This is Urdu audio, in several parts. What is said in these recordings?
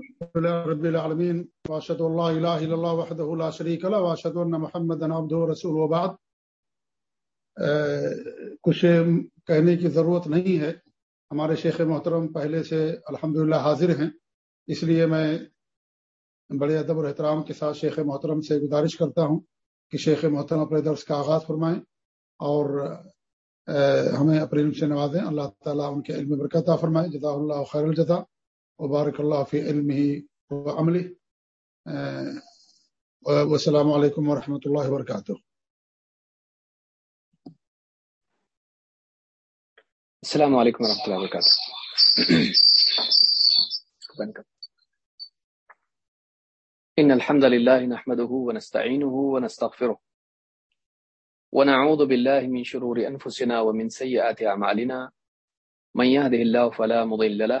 رب العالمین واشد اللہ الہ الا اللہ وحدہ لا شریک له، واشهد ان محمدا عبده ورسوله وبعد. کچھ کہنے کی ضرورت نہیں ہے۔ ہمارے شیخ محترم پہلے سے الحمدللہ حاضر ہیں، اس لیے میں بڑے ادب اور احترام کے ساتھ شیخ محترم سے گزارش کرتا ہوں کہ شیخ محترم اپنے درس کا آغاز فرمائیں اور ہمیں اپنے علم سے نوازیں۔ اللہ تعالیٰ ان کے علم برکت فرمائیں جزا اللہ خیر الجزا وبارک اللہ فی علم ہی والسلام علیکم ورحمۃ اللہ وبرکاتہ السلام علیکم ورحمۃ اللہ وبرکاتہ ان الحمد لله نحمده ونستعينه ونستغفره ونعوذ بالله من شرور انفسنا ومن سيئات اعمالنا من يهده الله فلا مضل له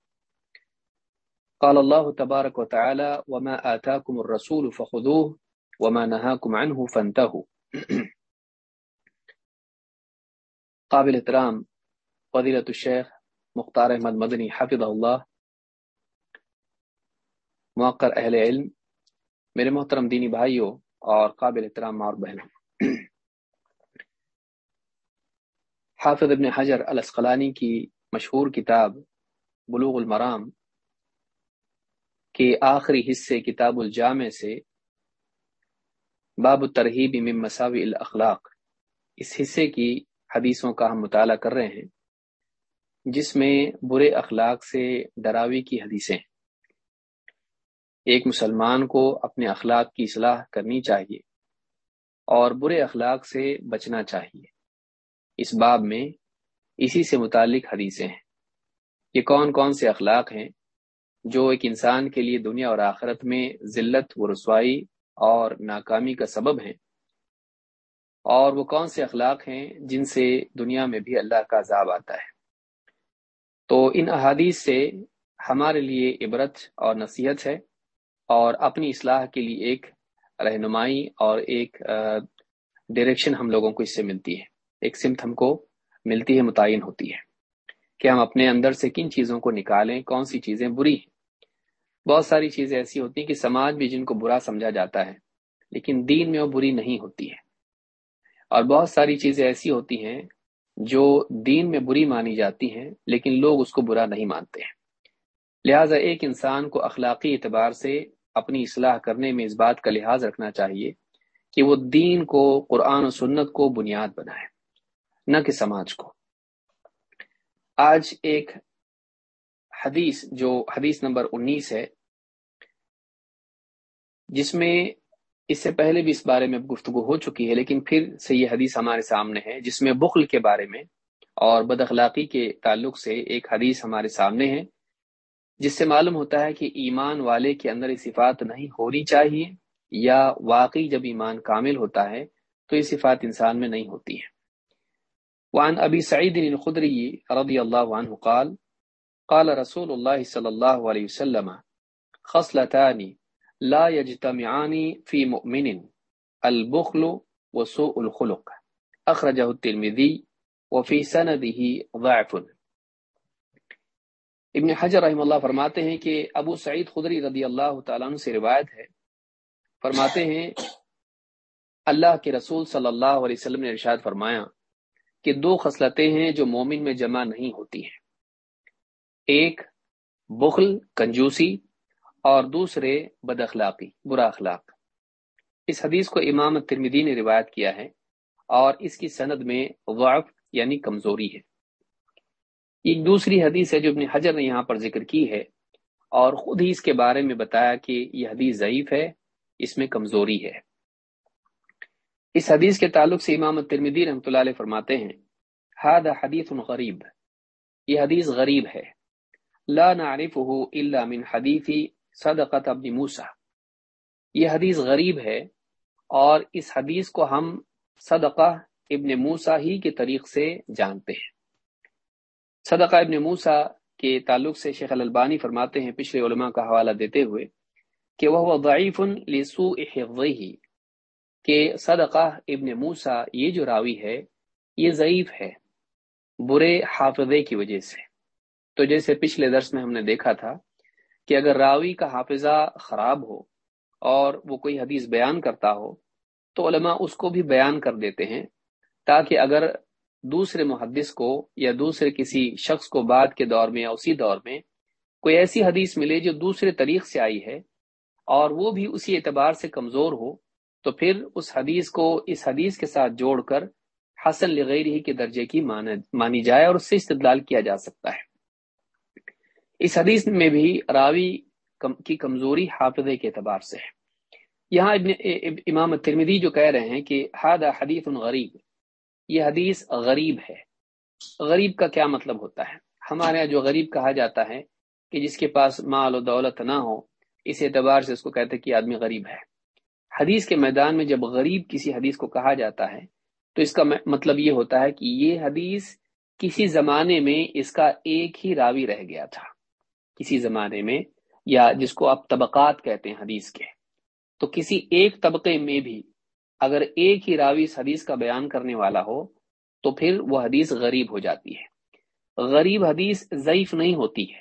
قال الله تبارك وتعالى وما آتاكم الرسول فخذوه وما نهاكم عنه فانتهوا. قابل احترام، فضیلت الشیخ مختار احمد مدنی حفظ اللہ موقر اہل علم، میرے محترم دینی بھائیوں اور قابل احترام اور بہنوں. حافظ ابن حجر الاسقلانی کی مشہور کتاب بلوغ المرام کے آخری حصے کتاب الجامع سے باب ترہیب من مساوی الاخلاق۔ اس حصے کی حدیثوں کا ہم مطالعہ کر رہے ہیں، جس میں برے اخلاق سے ڈراوی کی حدیثیں ایک مسلمان کو اپنے اخلاق کی اصلاح کرنی چاہیے اور برے اخلاق سے بچنا چاہیے۔ اس باب میں اسی سے متعلق حدیثیں ہیں۔ یہ کون کون سے اخلاق ہیں جو ایک انسان کے لیے دنیا اور آخرت میں ذلت و رسوائی اور ناکامی کا سبب ہیں۔ اور وہ کون سے اخلاق ہیں جن سے دنیا میں بھی اللہ کا عذاب آتا ہے۔ تو ان احادیث سے ہمارے لیے عبرت اور نصیحت ہے اور اپنی اصلاح کے لیے ایک رہنمائی اور ایک ڈائریکشن ہم لوگوں کو اس سے ملتی ہے۔ ایک سمت ہم کو ملتی ہے، متعین ہوتی ہے کہ ہم اپنے اندر سے کن چیزوں کو نکالیں، کون سی چیزیں بری ہیں۔ بہت ساری چیزیں ایسی ہوتی ہیں کہ سماج بھی جن کو برا سمجھا جاتا ہے، لیکن دین میں وہ بری نہیں ہوتی ہے۔ اور بہت ساری چیزیں ایسی ہوتی ہیں جو دین میں بری مانی جاتی ہیں، لیکن لوگ اس کو برا نہیں مانتے ہیں۔ لہٰذا ایک انسان کو اخلاقی اعتبار سے اپنی اصلاح کرنے میں اس بات کا لحاظ رکھنا چاہیے کہ وہ دین کو، قرآن و سنت کو بنیاد بنائے، نہ کہ سماج کو۔ آج ایک حدیث جو حدیث نمبر انیس ہے، جس میں اس سے پہلے بھی اس بارے میں گفتگو ہو چکی ہے، لیکن پھر سے یہ حدیث ہمارے سامنے ہے، جس میں بخل کے بارے میں اور بد اخلاقی کے تعلق سے ایک حدیث ہمارے سامنے ہے، جس سے معلوم ہوتا ہے کہ ایمان والے کے اندر یہ صفات نہیں ہونی چاہیے یا واقعی جب ایمان کامل ہوتا ہے تو یہ صفات انسان میں نہیں ہوتی ہے وعن ابی سعید الخدری رضی اللہ عنہ قال قال رسول الله صلى الله عليه وسلم خصلتان لا يجتمعان في مؤمن البخل وسوء الخلق أخرجه الترمذي وفي سنده ضعف۔ ابن حجر رحم اللہ فرماتے ہیں کہ ابو سعید خدری رضی اللہ تعالیٰ عنہ سے روایت ہے، فرماتے ہیں، اللہ کے رسول صلی اللہ علیہ وسلم نے ارشاد فرمایا کہ دو خصلتیں ہیں جو مومن میں جمع نہیں ہوتی ہیں۔ ایک بخل کنجوسی اور دوسرے بد اخلاقی، برا اخلاق۔ اس حدیث کو امام ترمیدی نے روایت کیا ہے اور اس کی سند میں ضعف یعنی کمزوری ہے۔ ایک دوسری حدیث ہے جو ابن حجر نے یہاں پر ذکر کی ہے اور خود ہی اس کے بارے میں بتایا کہ یہ حدیث ضعیف ہے، اس میں کمزوری ہے۔ اس حدیث کے تعلق سے امام ترمیدی رحمۃ اللہ علیہ فرماتے ہیں ہاد حدیث غریب، یہ حدیث غریب ہے۔ لا نعرفه الا من حدیث صدقت ابن موسیٰ۔ یہ حدیث غریب ہے اور اس حدیث کو ہم صدقہ ابن موسا ہی کے طریق سے جانتے ہیں۔ صدقہ ابن موسا کے تعلق سے شیخ البانی فرماتے ہیں پچھلے علماء کا حوالہ دیتے ہوئے کہ وہ ضعیف لسوء حفظه، کہ صدقہ ابن موسا یہ جو راوی ہے یہ ضعیف ہے، برے حافظے کی وجہ سے۔ تو جیسے پچھلے درس میں ہم نے دیکھا تھا کہ اگر راوی کا حافظہ خراب ہو اور وہ کوئی حدیث بیان کرتا ہو، تو علماء اس کو بھی بیان کر دیتے ہیں تاکہ اگر دوسرے محدث کو یا دوسرے کسی شخص کو بعد کے دور میں یا اسی دور میں کوئی ایسی حدیث ملے جو دوسرے طریق سے آئی ہے اور وہ بھی اسی اعتبار سے کمزور ہو، تو پھر اس حدیث کو اس حدیث کے ساتھ جوڑ کر حسن لغیر ہی کے درجے کی مانی جائے اور اس سے استدلال کیا جا سکتا ہے۔ اس حدیث میں بھی راوی کی کمزوری حافظے کے اعتبار سے ہے۔ یہاں ابن امام ترمیدی جو کہہ رہے ہیں کہ ہاد حدیث غریب، یہ حدیث غریب ہے۔ غریب کا کیا مطلب ہوتا ہے؟ ہمارے یہاں جو غریب کہا جاتا ہے کہ جس کے پاس مال و دولت نہ ہو، اس اعتبار سے اس کو کہتے کہ آدمی غریب ہے۔ حدیث کے میدان میں جب غریب کسی حدیث کو کہا جاتا ہے، تو اس کا مطلب یہ ہوتا ہے کہ یہ حدیث کسی زمانے میں اس کا ایک ہی راوی رہ گیا تھا۔ کسی زمانے میں، یا جس کو آپ طبقات کہتے ہیں حدیث کے۔ تو کسی ایک طبقے میں بھی اگر ایک ہی راوی اس حدیث کا بیان کرنے والا ہو، تو پھر وہ حدیث غریب ہو جاتی ہے۔ غریب حدیث ضعیف نہیں ہوتی ہے۔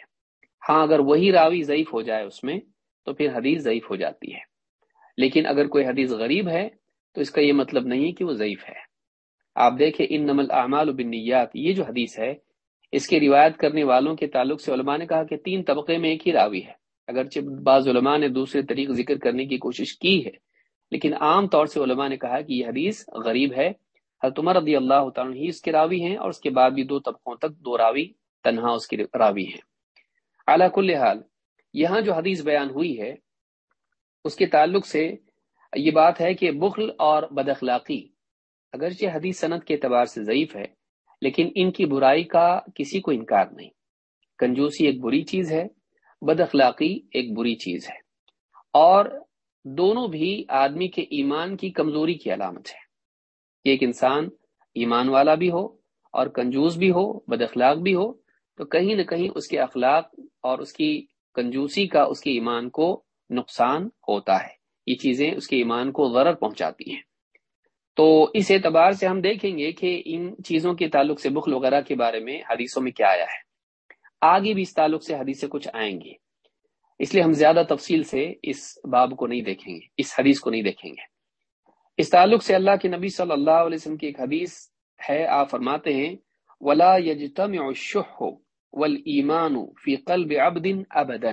ہاں اگر وہی راوی ضعیف ہو جائے اس میں، تو پھر حدیث ضعیف ہو جاتی ہے۔ لیکن اگر کوئی حدیث غریب ہے، تو اس کا یہ مطلب نہیں ہے کہ وہ ضعیف ہے۔ آپ دیکھیں ان نمل اعمال بنیات یہ جو حدیث ہے اس کے روایت کرنے والوں کے تعلق سے علماء نے کہا کہ تین طبقے میں ایک ہی راوی ہے۔ اگرچہ بعض علماء نے دوسرے طریق ذکر کرنے کی کوشش کی ہے، لیکن عام طور سے علماء نے کہا کہ یہ حدیث غریب ہے۔ حضرت عمر رضی اللہ تعالیٰ ہی اس کے راوی ہیں اور اس کے بعد بھی دو طبقوں تک دو راوی، تنہا اس کے راوی ہیں۔ اعلیٰ کل حال، یہاں جو حدیث بیان ہوئی ہے، اس کے تعلق سے یہ بات ہے کہ بخل اور بد اخلاقی، اگرچہ حدیث صنعت کے اعتبار سے ضعیف ہے لیکن ان کی برائی کا کسی کو انکار نہیں۔ کنجوسی ایک بری چیز ہے، بد اخلاقی ایک بری چیز ہے۔ اور دونوں بھی آدمی کے ایمان کی کمزوری کی علامت ہے۔ ایک انسان ایمان والا بھی ہو اور کنجوس بھی ہو، بد اخلاق بھی ہو، تو کہیں نہ کہیں اس کے اخلاق اور اس کی کنجوسی کا، اس کے ایمان کو نقصان ہوتا ہے۔ یہ چیزیں اس کے ایمان کو غرر پہنچاتی ہیں۔ تو اس اعتبار سے ہم دیکھیں گے کہ ان چیزوں کے تعلق سے بخل وغیرہ کے بارے میں حدیثوں میں کیا آیا ہے۔ آگے بھی اس تعلق سے حدیثیں کچھ آئیں گی۔ اس لیے ہم زیادہ تفصیل سے اس باب کو نہیں دیکھیں گے، اس حدیث کو نہیں دیکھیں گے۔ اس تعلق سے اللہ کے نبی صلی اللہ علیہ وسلم کی ایک حدیث ہے، آپ فرماتے ہیں، ولا يجتمع الشح والايمان في قلب عبد ابدا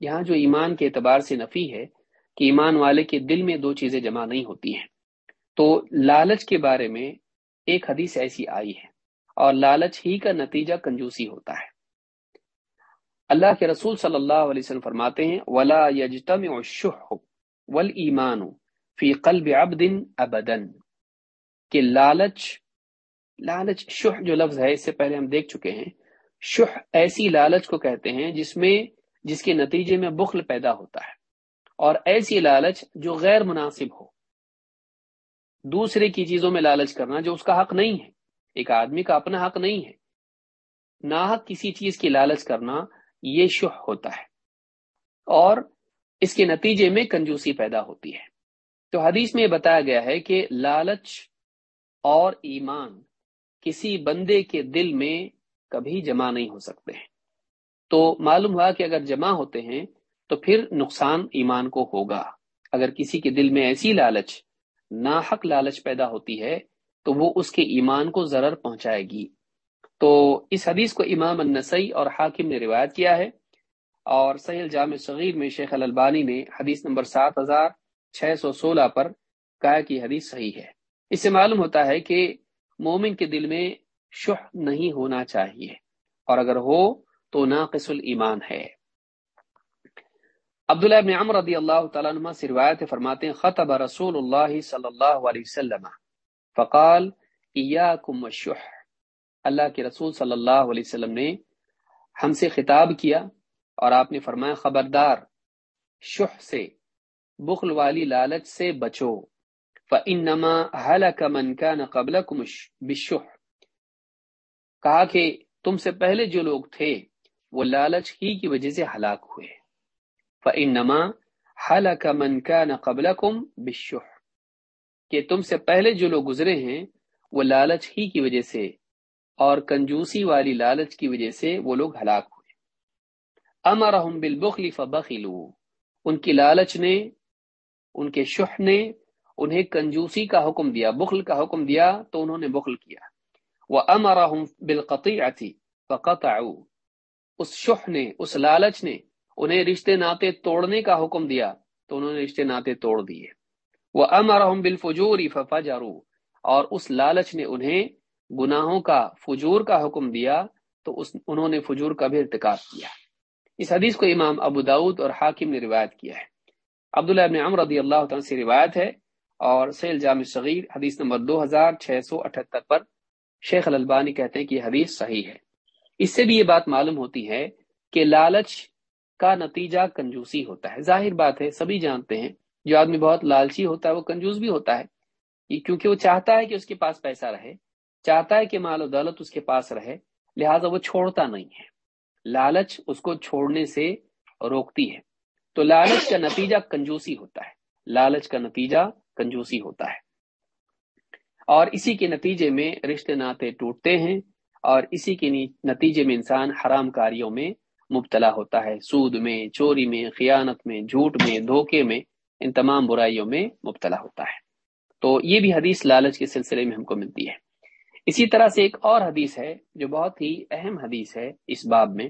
یہاں جو ایمان کے اعتبار سے نفی ہے کہ ایمان والے کے دل میں دو چیزیں جمع نہیں ہوتی ہیں۔ تو لالچ کے بارے میں ایک حدیث ایسی آئی ہے اور لالچ ہی کا نتیجہ کنجوسی ہوتا ہے۔ اللہ کے رسول صلی اللہ علیہ وسلم فرماتے ہیں، ولا يجتمع الشح والايمان قلب عبد ابدا کہ لالچ لالچ شح جو لفظ ہے، اس سے پہلے ہم دیکھ چکے ہیں۔ شح ایسی لالچ کو کہتے ہیں جس میں، جس کے نتیجے میں بخل پیدا ہوتا ہے۔ اور ایسی لالچ جو غیر مناسب ہو۔ دوسرے کی چیزوں میں لالچ کرنا جو اس کا حق نہیں ہے۔ ایک آدمی کا اپنا حق نہیں ہے۔ ناحق کسی چیز کی لالچ کرنا یہ شح ہوتا ہے اور اس کے نتیجے میں کنجوسی پیدا ہوتی ہے۔ تو حدیث میں یہ بتایا گیا ہے کہ لالچ اور ایمان کسی بندے کے دل میں کبھی جمع نہیں ہو سکتے ہیں۔ تو معلوم ہوا کہ اگر جمع ہوتے ہیں تو پھر نقصان ایمان کو ہوگا۔ اگر کسی کے دل میں ایسی لالچ ناحق لالچ پیدا ہوتی ہے تو وہ اس کے ایمان کو ضرر پہنچائے گی۔ تو اس حدیث کو امام النسائی اور حاکم نے روایت کیا ہے اور سہیل جامع صغیر میں شیخ الالبانی نے حدیث نمبر سات ہزار چھ سو سولہ پر کہا کہ حدیث صحیح ہے۔ اس سے معلوم ہوتا ہے کہ مومن کے دل میں شح نہیں ہونا چاہیے اور اگر ہو تو ناقص الایمان ہے۔ عبداللہ ابن عمر رضی اللہ تعالیٰ عنہ سے روایت فرماتے ہیں، خطب رسول اللہ صلی اللہ علیہ وسلم۔ فقال، ایاکم الشح اللہ کے رسول صلی اللہ علیہ وسلم نے ہم سے خطاب کیا اور آپ نے فرمایا، خبردار، شح سے، بخل والی لالچ سے بچو۔ فَإِنَّمَا هَلَكَ مَنْ كَانَ قَبْلَكُمْ بِالشُّحْ۔ کہا کہ تم سے پہلے جو لوگ تھے، وہ لالچ ہی کی وجہ سے ہلاک ہوئے۔ فَإِنَّمَا هَلَكَ مَنْ كَانَ قَبْلَكُمْ بِالشُّحْ کہ تم سے پہلے جو لوگ گزرے ہیں، وہ لالچ ہی کی وجہ سے اور کنجوسی والی لالچ کی وجہ سے وہ لوگ ہلاک ہوئے۔ امرحم بالبخل فبخلوا۔ ان کی لالچ نے، ان کے شح نے انہیں کنجوسی کا حکم دیا، بخل کا حکم دیا، تو انہوں نے بخل کیا۔ وہ امرحم بالقطی فقطعوا۔ اس شح نے، اس لالچ نے انہیں رشتے ناطے توڑنے کا حکم دیا تو انہوں نے رشتے ناطے توڑ دیے۔ وہ امرحم بالفجور ففجروا۔ اور اس لالچ نے انہیں گناہوں کا فجور کا حکم دیا تو اس، انہوں نے فجور کا بھی ارتکاب کیا۔ اس حدیث کو امام ابو داود اور حاکم نے روایت کیا ہے۔ عبداللہ ابن عمر رضی اللہ تعالیٰ سے روایت ہے اور سیل جامع صغیر حدیث نمبر دو ہزار چھ سو اٹھہتر پر شیخ الالبانی کہتے ہیں کہ یہ حدیث صحیح ہے۔ اس سے بھی یہ بات معلوم ہوتی ہے کہ لالچ کا نتیجہ کنجوسی ہوتا ہے۔ ظاہر بات ہے، سبھی جانتے ہیں، جو آدمی بہت لالچی ہوتا ہے، وہ کنجوس بھی ہوتا ہے۔ کیونکہ وہ چاہتا ہے کہ اس کے پاس پیسہ رہے، چاہتا ہے کہ مال و دولت اس کے پاس رہے، لہٰذا وہ چھوڑتا نہیں ہے۔ لالچ اس کو چھوڑنے سے روکتی ہے۔ تو لالچ کا نتیجہ کنجوسی ہوتا ہے۔ لالچ کا نتیجہ کنجوسی ہوتا ہے۔ اور اسی کے نتیجے میں رشتے ناطے ٹوٹتے ہیں اور اسی کے نتیجے میں انسان حرام کاریوں میں مبتلا ہوتا ہے۔ سود میں، چوری میں، خیانت میں، جھوٹ میں، دھوکے میں، ان تمام برائیوں میں مبتلا ہوتا ہے۔ تو یہ بھی حدیث لالچ کے سلسلے میں ہم کو ملتی ہے۔ اسی طرح سے ایک اور حدیث ہے جو بہت ہی اہم حدیث ہے اس باب میں۔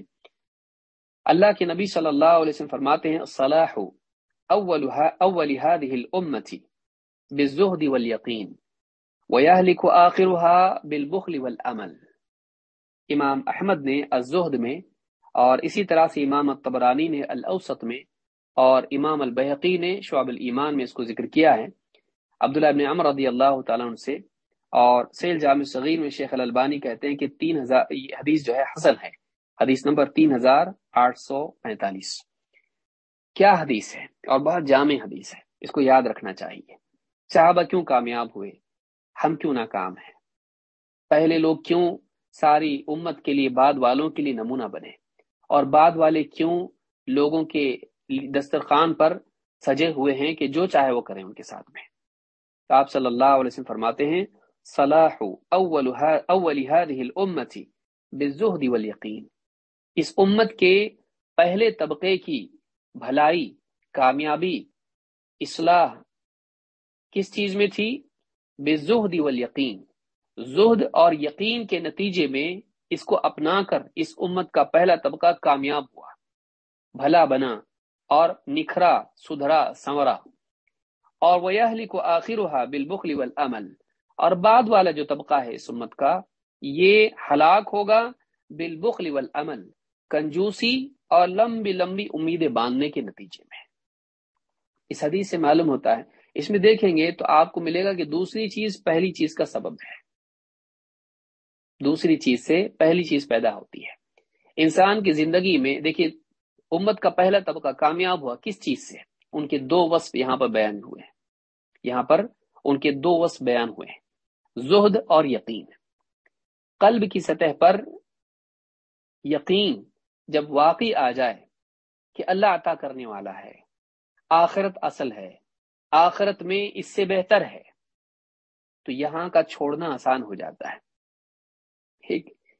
اللہ کے نبی صلی اللہ علیہ وسلم فرماتے ہیں صلاح اول اول هذه الامه بالزهد واليقين ويهلك اخرها بالبخل والامل امام احمد نے الزہد میں اور اسی طرح سے امام الطبرانی نے الاوسط میں اور امام البحقی نے شعب الایمان میں اس کو ذکر کیا ہے۔ عبداللہ ابن عمر رضی اللہ تعالیٰ عنہ سے اور سیل جامع صغیر میں شیخ الالبانی کہتے ہیں کہ تین ہزار یہ حدیث جو ہے حسن ہے۔ حدیث نمبر تین ہزار آٹھ سو پینتالیس۔ کیا حدیث ہے؟ اور بہت جامع حدیث ہے۔ اس کو یاد رکھنا چاہیے۔ صحابہ کیوں کامیاب ہوئے؟ ہم کیوں ناکام ہیں؟ پہلے لوگ کیوں ساری امت کے لیے بعد والوں کے لیے نمونہ بنے؟ اور بعد والے کیوں لوگوں کے دسترخوان پر سجے ہوئے ہیں کہ جو چاہے وہ کریں ان کے ساتھ میں۔ آپ صلی اللہ علیہ وسلم فرماتے ہیں، صلاح اول اول هذه الامه بالزهد واليقين اس امت کے پہلے طبقے کی بھلائی، کامیابی، اصلاح کس چیز میں تھی؟ بے بزہد والیقین۔ زہد اور یقین کے نتیجے میں اس کو اپنا کر اس امت کا پہلا طبقہ کامیاب ہوا۔ بھلا بنا اور نکھرا، سدھرا، سنورا۔ اور وہ کو آخر ہوا بالبخل والعمل اور بعد والا جو طبقہ ہے اس امت کا، یہ ہلاک ہوگا بالبخل والعمل، کنجوسی اور لمبی لمبی امیدیں باندھنے کے نتیجے میں۔ اس حدیث سے معلوم ہوتا ہے۔ اس میں دیکھیں گے تو آپ کو ملے گا کہ دوسری چیز پہلی چیز کا سبب ہے۔ دوسری چیز سے پہلی چیز پیدا ہوتی ہے۔ انسان کی زندگی میں دیکھیے، امت کا پہلا طبقہ کامیاب ہوا کس چیز سے؟ ان کے دو وصف یہاں پر بیان ہوئے یہاں پر ان کے دو وصف بیان ہوئے ہیں۔ زہد اور یقین۔ قلب کی سطح پر یقین جب واقعی آ جائے کہ اللہ عطا کرنے والا ہے، آخرت اصل ہے، آخرت میں اس سے بہتر ہے، تو یہاں کا چھوڑنا آسان ہو جاتا ہے۔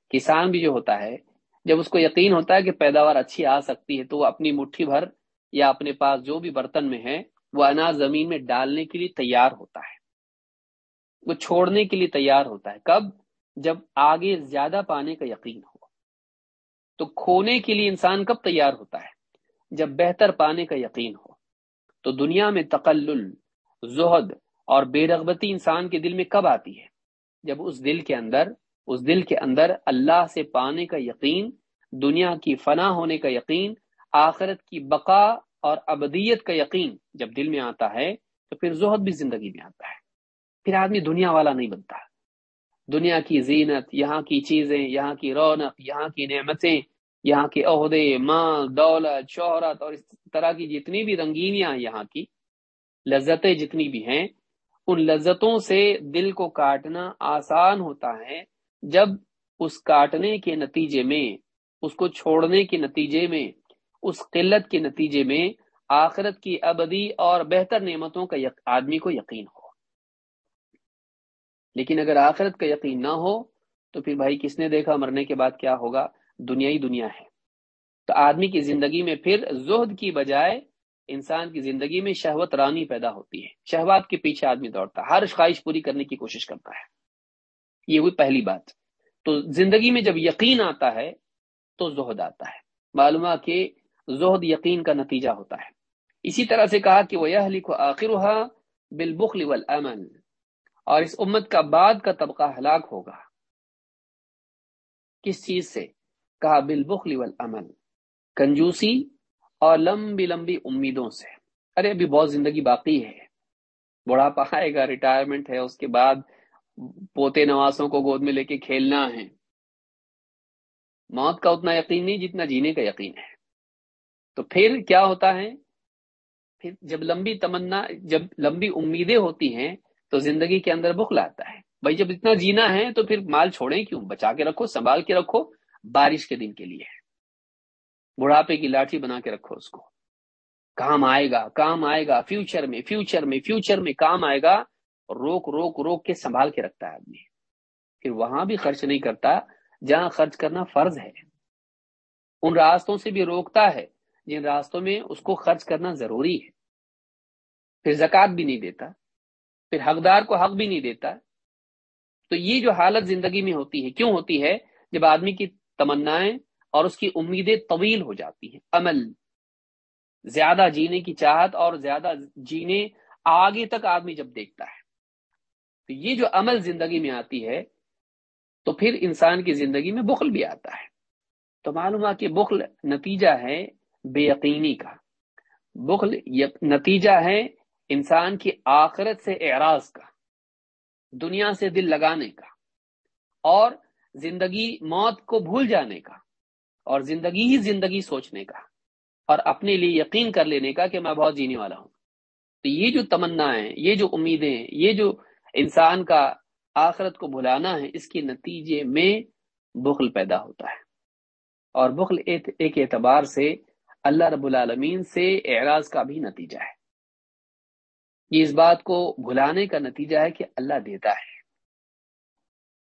کسان بھی جو ہوتا ہے، جب اس کو یقین ہوتا ہے کہ پیداوار اچھی آ سکتی ہے، تو وہ اپنی مٹھی بھر یا اپنے پاس جو بھی برتن میں ہے وہ اناج زمین میں ڈالنے کے لیے تیار ہوتا ہے۔ وہ چھوڑنے کے لیے تیار ہوتا ہے۔ کب؟ جب آگے زیادہ پانے کا یقین ہو۔ تو کھونے کے لیے انسان کب تیار ہوتا ہے؟ جب بہتر پانے کا یقین ہو۔ تو دنیا میں تقلل، زہد اور بے رغبتی انسان کے دل میں کب آتی ہے؟ جب اس دل کے اندر اس دل کے اندر اللہ سے پانے کا یقین، دنیا کی فنا ہونے کا یقین، آخرت کی بقا اور ابدیت کا یقین جب دل میں آتا ہے، تو پھر زہد بھی زندگی میں آتا ہے۔ پھر آدمی دنیا والا نہیں بنتا۔ دنیا کی زینت، یہاں کی چیزیں، یہاں کی رونق، یہاں کی نعمتیں، یہاں کے عہدے، مال، دولت، شہرت اور اس طرح کی جتنی بھی رنگینیاں یہاں کی، لذتیں جتنی بھی ہیں، ان لذتوں سے دل کو کاٹنا آسان ہوتا ہے۔ جب اس کاٹنے کے نتیجے میں، اس کو چھوڑنے کے نتیجے میں، اس قلت کے نتیجے میں آخرت کی ابدی اور بہتر نعمتوں کا آدمی کو یقین ہو۔ لیکن اگر آخرت کا یقین نہ ہو، تو پھر بھائی کس نے دیکھا مرنے کے بعد کیا ہوگا؟ دنیا ہی دنیا ہے۔ تو آدمی کی زندگی میں پھر زہد کی بجائے انسان کی زندگی میں شہوت رانی پیدا ہوتی ہے۔ شہوات کے پیچھے آدمی دوڑتا ہے۔ ہر خواہش پوری کرنے کی کوشش کرتا ہے۔ یہ ہوئی پہلی بات۔ تو زندگی میں جب یقین آتا ہے، تو زہد آتا ہے۔ معلومہ کہ زہد یقین کا نتیجہ ہوتا ہے۔ اسی طرح سے کہا کہ وہ یہ لکھو آخر بالبخل والامن اور اس امت کا بعد کا طبقہ ہلاک ہوگا۔ کس چیز سے؟ کہا بالبخل والامن کنجوسی اور لمبی لمبی امیدوں سے۔ ارے ابھی بہت زندگی باقی ہے۔ بڑھاپا آئے گا ریٹائرمنٹ ہے، اس کے بعد پوتے نواسوں کو گود میں لے کے کھیلنا ہے۔ موت کا اتنا یقین نہیں جتنا جینے کا یقین ہے۔ تو پھر کیا ہوتا ہے؟ پھر جب لمبی تمنا، جب لمبی امیدیں ہوتی ہیں، تو زندگی کے اندر بخل آتا ہے۔ بھائی جب اتنا جینا ہے تو پھر مال چھوڑیں کیوں؟ بچا کے رکھو، سنبھال کے رکھو، بارش کے دن کے لیے۔ بڑھاپے کی لاٹھی بنا کے رکھو اس کو۔ کام آئے گا، کام آئے گا فیوچر میں فیوچر میں فیوچر میں کام آئے گا۔ روک روک روک کے سنبھال کے رکھتا ہے آدمی۔ پھر وہاں بھی خرچ نہیں کرتا، جہاں خرچ کرنا فرض ہے۔ ان راستوں سے بھی روکتا ہے، جن راستوں میں اس کو خرچ کرنا ضروری ہے۔ پھر زکوٰۃ بھی نہیں دیتا، پھر حقدار کو حق بھی نہیں دیتا۔ تو یہ جو حالت زندگی میں ہوتی ہے، کیوں ہوتی ہے؟ جب آدمی کی تمنائیں اور اس کی امیدیں طویل ہو جاتی ہیں۔ عمل، زیادہ جینے کی چاہت اور زیادہ جینے آگے تک آدمی جب دیکھتا ہے۔ تو یہ جو عمل زندگی میں آتی ہے، تو پھر انسان کی زندگی میں بخل بھی آتا ہے۔ تو معلوم ہے کہ بخل نتیجہ ہے بے یقینی کا۔ بخل نتیجہ ہے انسان کی آخرت سے اعراض کا، دنیا سے دل لگانے کا، اور زندگی موت کو بھول جانے کا، اور زندگی ہی زندگی سوچنے کا، اور اپنے لیے یقین کر لینے کا کہ میں بہت جینے والا ہوں۔ تو یہ جو تمنا ہے یہ جو امیدیں یہ جو انسان کا آخرت کو بھلانا ہے، اس کے نتیجے میں بخل پیدا ہوتا ہے۔ اور بخل ایک اعتبار سے اللہ رب العالمین سے اعراض کا بھی نتیجہ ہے۔ یہ اس بات کو بھلانے کا نتیجہ ہے کہ اللہ دیتا ہے۔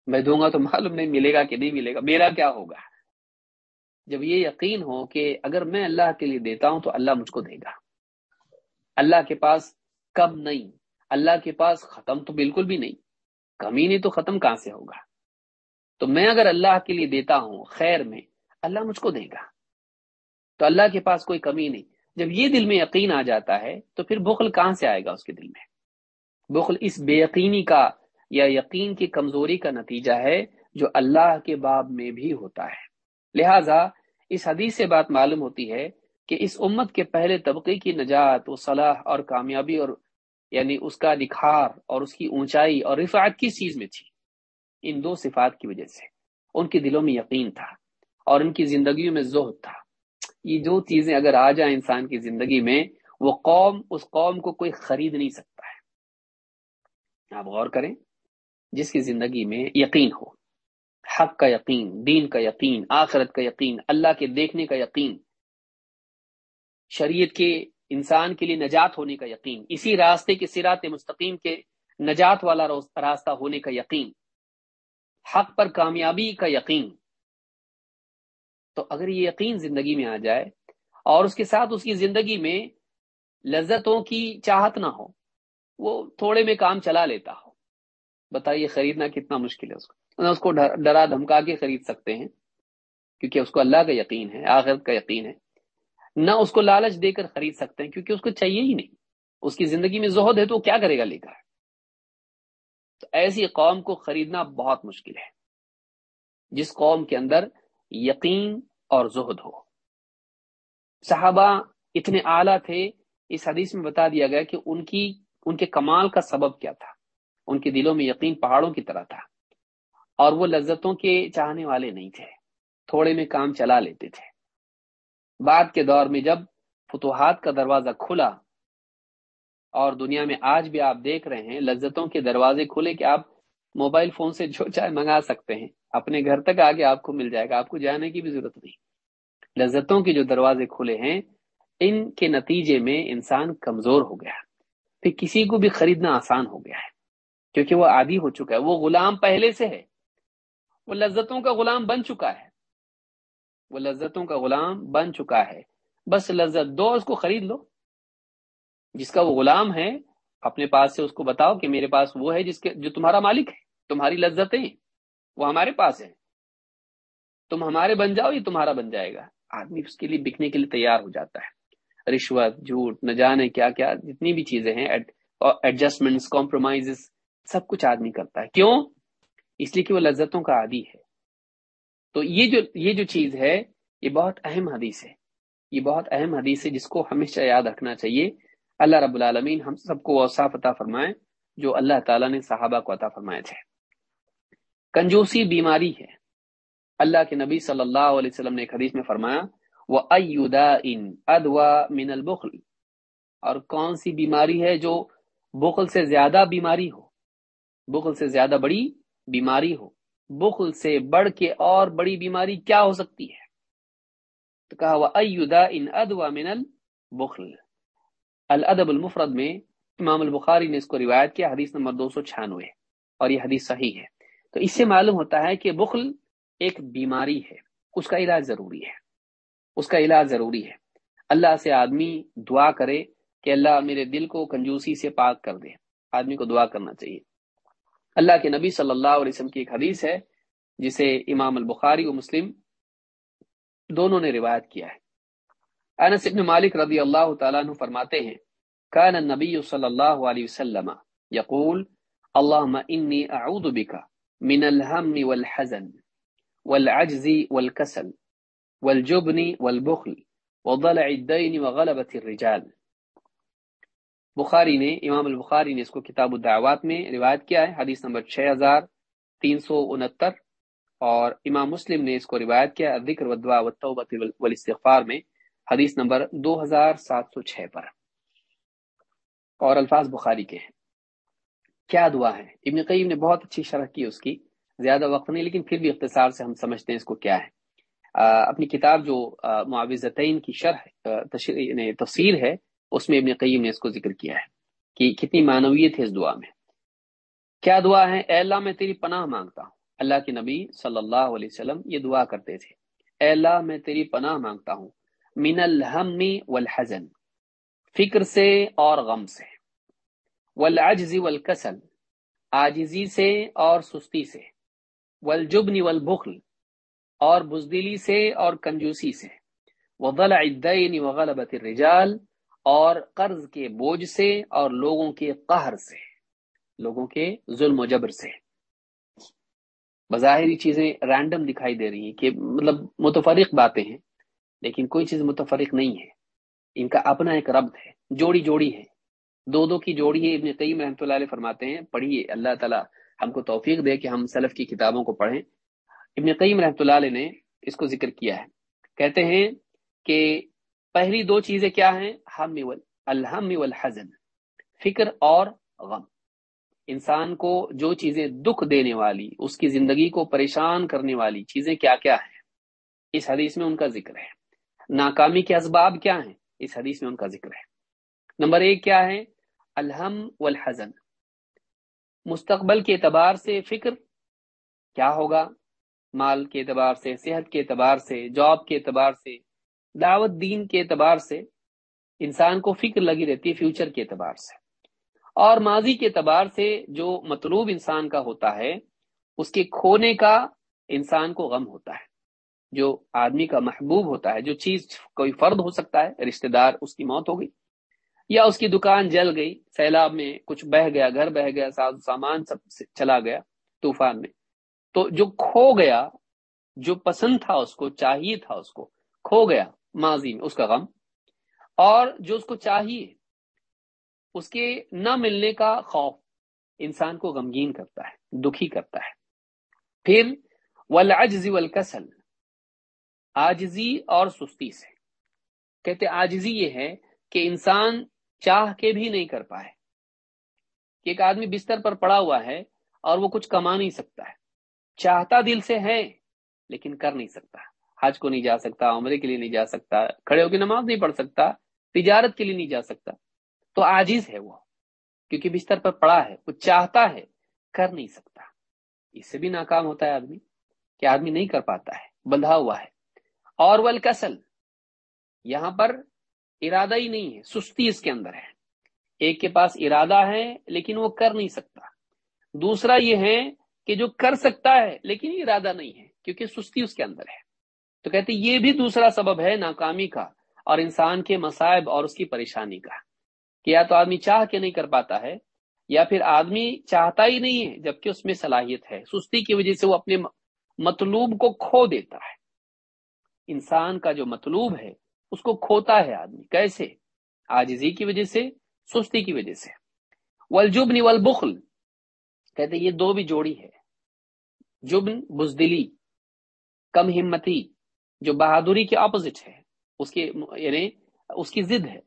میں دوں گا تو معلوم نہیں ملے گا کہ نہیں ملے گا، میرا کیا ہوگا؟ جب یہ یقین ہو کہ اگر میں اللہ کے لیے دیتا ہوں تو اللہ مجھ کو دے گا۔ اللہ کے پاس کم نہیں۔ اللہ کے پاس ختم تو بالکل بھی نہیں۔ کمی نہیں تو ختم کہاں سے ہوگا؟ تو میں اگر اللہ کے لیے دیتا ہوں خیر میں، اللہ مجھ کو دے گا۔ تو اللہ کے پاس کوئی کمی نہیں۔ جب یہ دل میں یقین آ جاتا ہے تو پھر بخل کہاں سے آئے گا اس کے دل میں؟ بخل اس بے یقینی کا یا یقین کی کمزوری کا نتیجہ ہے جو اللہ کے باب میں بھی ہوتا ہے۔ لہذا اس حدیث سے بات معلوم ہوتی ہے کہ اس امت کے پہلے طبقے کی نجات و صلاح اور کامیابی اور یعنی اس کا نکھار اور اس کی اونچائی اور رفعت کس چیز میں تھی؟ ان دو صفات کی وجہ سے۔ ان کے دلوں میں یقین تھا اور ان کی زندگیوں میں زہد تھا۔ یہ جو چیزیں اگر آ جائیں انسان کی زندگی میں، وہ قوم، اس قوم کو کوئی خرید نہیں سکتا ہے۔ آپ غور کریں، جس کی زندگی میں یقین ہو، حق کا یقین، دین کا یقین، آخرت کا یقین، اللہ کے دیکھنے کا یقین، شریعت کے انسان کے لیے نجات ہونے کا یقین۔ اسی راستے کے سرات مستقیم کے نجات والا راستہ ہونے کا یقین۔ حق پر کامیابی کا یقین۔ تو اگر یہ یقین زندگی میں آ جائے اور اس کے ساتھ اس کی زندگی میں لذتوں کی چاہت نہ ہو، وہ تھوڑے میں کام چلا لیتا ہو۔ بتائیے خریدنا کتنا مشکل ہے اس کو۔ نہ اس کو ڈرا دھمکا کے خرید سکتے ہیں، کیونکہ اس کو اللہ کا یقین ہے، آخرت کا یقین ہے۔ نہ اس کو لالچ دے کر خرید سکتے ہیں، کیونکہ اس کو چاہیے ہی نہیں۔ اس کی زندگی میں زہد ہے تو وہ کیا کرے گا، لے کر تو ایسی قوم کو خریدنا بہت مشکل ہے، جس قوم کے اندر یقین اور زہد ہو۔ صحابہ اتنے اعلیٰ تھے، اس حدیث میں بتا دیا گیا کہ ان کی، ان کے کمال کا سبب کیا تھا۔ ان کے دلوں میں یقین پہاڑوں کی طرح تھا، اور وہ لذتوں کے چاہنے والے نہیں تھے، تھوڑے میں کام چلا لیتے تھے۔ بعد کے دور میں جب فتوحات کا دروازہ کھلا اور دنیا میں آج بھی آپ دیکھ رہے ہیں، لذتوں کے دروازے کھلے کہ آپ موبائل فون سے جو چاہے منگا سکتے ہیں۔ اپنے گھر تک آگے آپ کو مل جائے گا، آپ کو جانے کی بھی ضرورت نہیں۔ لذتوں کے جو دروازے کھلے ہیں، ان کے نتیجے میں انسان کمزور ہو گیا۔ پھر کسی کو بھی خریدنا آسان ہو گیا ہے، کیونکہ وہ عادی ہو چکا ہے۔ وہ غلام پہلے سے ہے۔ وہ لذتوں کا غلام بن چکا ہے۔ وہ لذتوں کا غلام بن چکا ہے۔ بس لذت دو، اس کو خرید لو۔ جس کا وہ غلام ہے، اپنے پاس سے اس کو بتاؤ کہ میرے پاس وہ ہے جس کے، جو تمہارا مالک ہے۔ تمہاری لذتیں وہ ہمارے پاس ہے تم ہمارے بن جاؤ، یہ تمہارا بن جائے گا۔ آدمی اس کے لیے بکنے کے لیے تیار ہو جاتا ہے۔ رشوت، جھوٹ، نہ جانے کیا کیا، جتنی بھی چیزیں ہیں ایڈجسٹمنٹ کمپرومائز سب کچھ آدمی کرتا ہے۔ کیوں؟ اس لیے کہ وہ لذتوں کا عادی ہے۔ تو یہ جو یہ جو چیز ہے، یہ بہت اہم حدیث ہے۔ یہ بہت اہم حدیث ہے جس کو ہمیشہ یاد رکھنا چاہیے۔ اللہ رب العالمین ہم سب کو اوصاف عطا فرمائے جو اللہ تعالیٰ نے صحابہ کو عطا فرمائے تھے۔ کنجوسی بیماری ہے۔ اللہ کے نبی صلی اللہ علیہ وسلم نے ایک حدیث میں فرمایا، وہ ان ادوا من البخل اور کون سی بیماری ہے جو بخل سے زیادہ بیماری ہو؟ بخل سے زیادہ بڑی بیماری ہو۔ بخل سے بڑھ کے اور بڑی بیماری کیا ہو سکتی ہے؟ تو کہا وہ ان ادوا من البخل. الادب المفرد میں امام البخاری نے اس کو روایت کیا، حدیث نمبر دو سو چھیانوے، اور یہ حدیث صحیح ہے۔ تو اس سے معلوم ہوتا ہے کہ بخل ایک بیماری ہے، اس کا علاج ضروری ہے۔ اس کا علاج ضروری ہے۔ اللہ سے آدمی دعا کرے کہ اللہ میرے دل کو کنجوسی سے پاک کر دے۔ آدمی کو دعا کرنا چاہیے۔ اللہ کے نبی صلی اللہ علیہ وسلم کی ایک حدیث ہے، جسے امام البخاری و مسلم دونوں نے روایت کیا ہے۔ انس ابن مالک رضی اللہ تعالیٰ عنہ فرماتے ہیں، کان النبی صلی اللہ علیہ وسلم یقول، اللہم انی اعوذ بکا من الہم والحزن والعجز والکسل والجبن والبخل وضلع الدین وغلبت الرجال بخاری نے امام البخاری نے اس کو کتاب الدعوات میں روایت کیا ہے حدیث نمبر 6369 اور امام مسلم نے اس کو روایت کیا ذکر و والدعا والتوبہ والاستغفار میں حدیث نمبر دو ہزار سات سو چھ پر۔ اور الفاظ بخاری کے ہیں۔ کیا دعا ہے؟ ابن قیم نے بہت اچھی شرح کی اس کی زیادہ وقت نہیں لیکن پھر بھی اختصار سے ہم سمجھتے ہیں اس کو کیا ہے۔ آ, اپنی کتاب جو معاوضتین کی شرح یعنی تفسیر ہے اس میں ابن قیم نے اس کو ذکر کیا ہے کہ کتنی معنویت ہے اس دعا میں۔ کیا دعا ہے؟ اے اللہ، میں تیری پناہ مانگتا ہوں۔ اللہ کے نبی صلی اللہ علیہ وسلم یہ دعا کرتے تھے۔ اے اللہ، میں تیری پناہ مانگتا ہوں۔ من الحم والحزن، فکر سے اور غم سے۔ والعجز والکسل آجزی سے اور سستی سے۔ والجبن والبخل، اور بزدلی سے اور کنجوسی سے۔ وضلع الدین وغلبت الرجال اور قرض کے بوجھ سے اور لوگوں کے قہر سے، لوگوں کے ظلم و جبر سے۔ بظاہری چیزیں رینڈم دکھائی دے رہی ہیں کہ مطلب متفرق باتیں ہیں، لیکن کوئی چیز متفرق نہیں ہے۔ ان کا اپنا ایک ربط ہے، جوڑی جوڑی ہے دو دو کی جوڑی ہے ابن قیم رحمۃ اللہ علیہ فرماتے ہیں، پڑھیے، اللہ تعالیٰ ہم کو توفیق دے کہ ہم سلف کی کتابوں کو پڑھیں۔ ابن قیم رحمۃ اللہ علیہ نے اس کو ذکر کیا ہے۔ کہتے ہیں کہ پہلی دو چیزیں کیا ہیں؟ ہم الحم والحزن فکر اور غم۔ انسان کو جو چیزیں دکھ دینے والی، اس کی زندگی کو پریشان کرنے والی چیزیں کیا کیا ہیں؟ اس حدیث میں ان کا ذکر ہے۔ ناکامی کے اسباب کیا ہیں؟ اس حدیث میں ان کا ذکر ہے۔ نمبر ایک کیا ہے؟ الحم والحزن مستقبل کے اعتبار سے فکر کیا ہوگا؟ مال کے اعتبار سے، صحت کے اعتبار سے، جاب کے اعتبار سے دعوت دین کے اعتبار سے انسان کو فکر لگی رہتی ہے فیوچر کے اعتبار سے۔ اور ماضی کے اعتبار سے جو مطلوب انسان کا ہوتا ہے، اس کے کھونے کا انسان کو غم ہوتا ہے۔ جو آدمی کا محبوب ہوتا ہے، جو چیز کوئی فرد ہو سکتا ہے، رشتہ دار، اس کی موت ہو گئی، یا اس کی دکان جل گئی، سیلاب میں کچھ بہ گیا، گھر بہ گیا، ساز سامان سب چلا گیا طوفان میں۔ تو جو کھو گیا، جو پسند تھا اس کو، چاہیے تھا اس کو، کھو گیا ماضی میں، اس کا غم۔ اور جو اس کو چاہیے، اس کے نہ ملنے کا خوف انسان کو غمگین کرتا ہے، دکھی کرتا ہے۔ پھر ولعجز والکسل آجزی اور سستی سے۔ کہتے آجزی یہ ہے کہ انسان چاہ کے بھی نہیں کر پائے۔ کہ ایک آدمی بستر پر پڑا ہوا ہے اور وہ کچھ کما نہیں سکتا ہے۔ چاہتا دل سے ہے، لیکن کر نہیں سکتا۔ حج کو نہیں جا سکتا، عمرے کے لیے نہیں جا سکتا، کھڑے ہو کے نماز نہیں پڑھ سکتا، تجارت کے لیے نہیں جا سکتا۔ تو آجیز ہے وہ، کیونکہ بستر پر پڑا ہے، وہ چاہتا ہے، کر نہیں سکتا۔ اس سے بھی ناکام ہوتا ہے آدمی، کہ آدمی نہیں کر پاتا ہے، بندھا ہوا ہے۔ اور ولکسل یہاں پر ارادہ ہی نہیں ہے، سستی اس کے اندر ہے۔ ایک کے پاس ارادہ ہے، لیکن وہ کر نہیں سکتا۔ دوسرا یہ ہے کہ جو کر سکتا ہے، لیکن ارادہ نہیں ہے، کیونکہ سستی اس کے اندر ہے۔ تو کہتے یہ بھی دوسرا سبب ہے ناکامی کا اور انسان کے مسائب اور اس کی پریشانی کا کہ یا تو آدمی چاہ کے نہیں کر پاتا ہے یا پھر آدمی چاہتا ہی نہیں ہے، جبکہ اس میں صلاحیت ہے۔ سستی کی وجہ سے وہ اپنے مطلوب کو کھو دیتا ہے۔ انسان کا جو مطلوب ہے، اس کو کھوتا ہے آدمی۔ کیسے؟ آجزی کی وجہ سے، سستی کی وجہ سے۔ والجبن والبخل۔ کہتے یہ دو بھی جوڑی ہے۔ جبن، بزدلی، کم ہمتی۔ جو بہادری کے اپوزٹ ہے، اس کے یعنی اس کی ضد ہے۔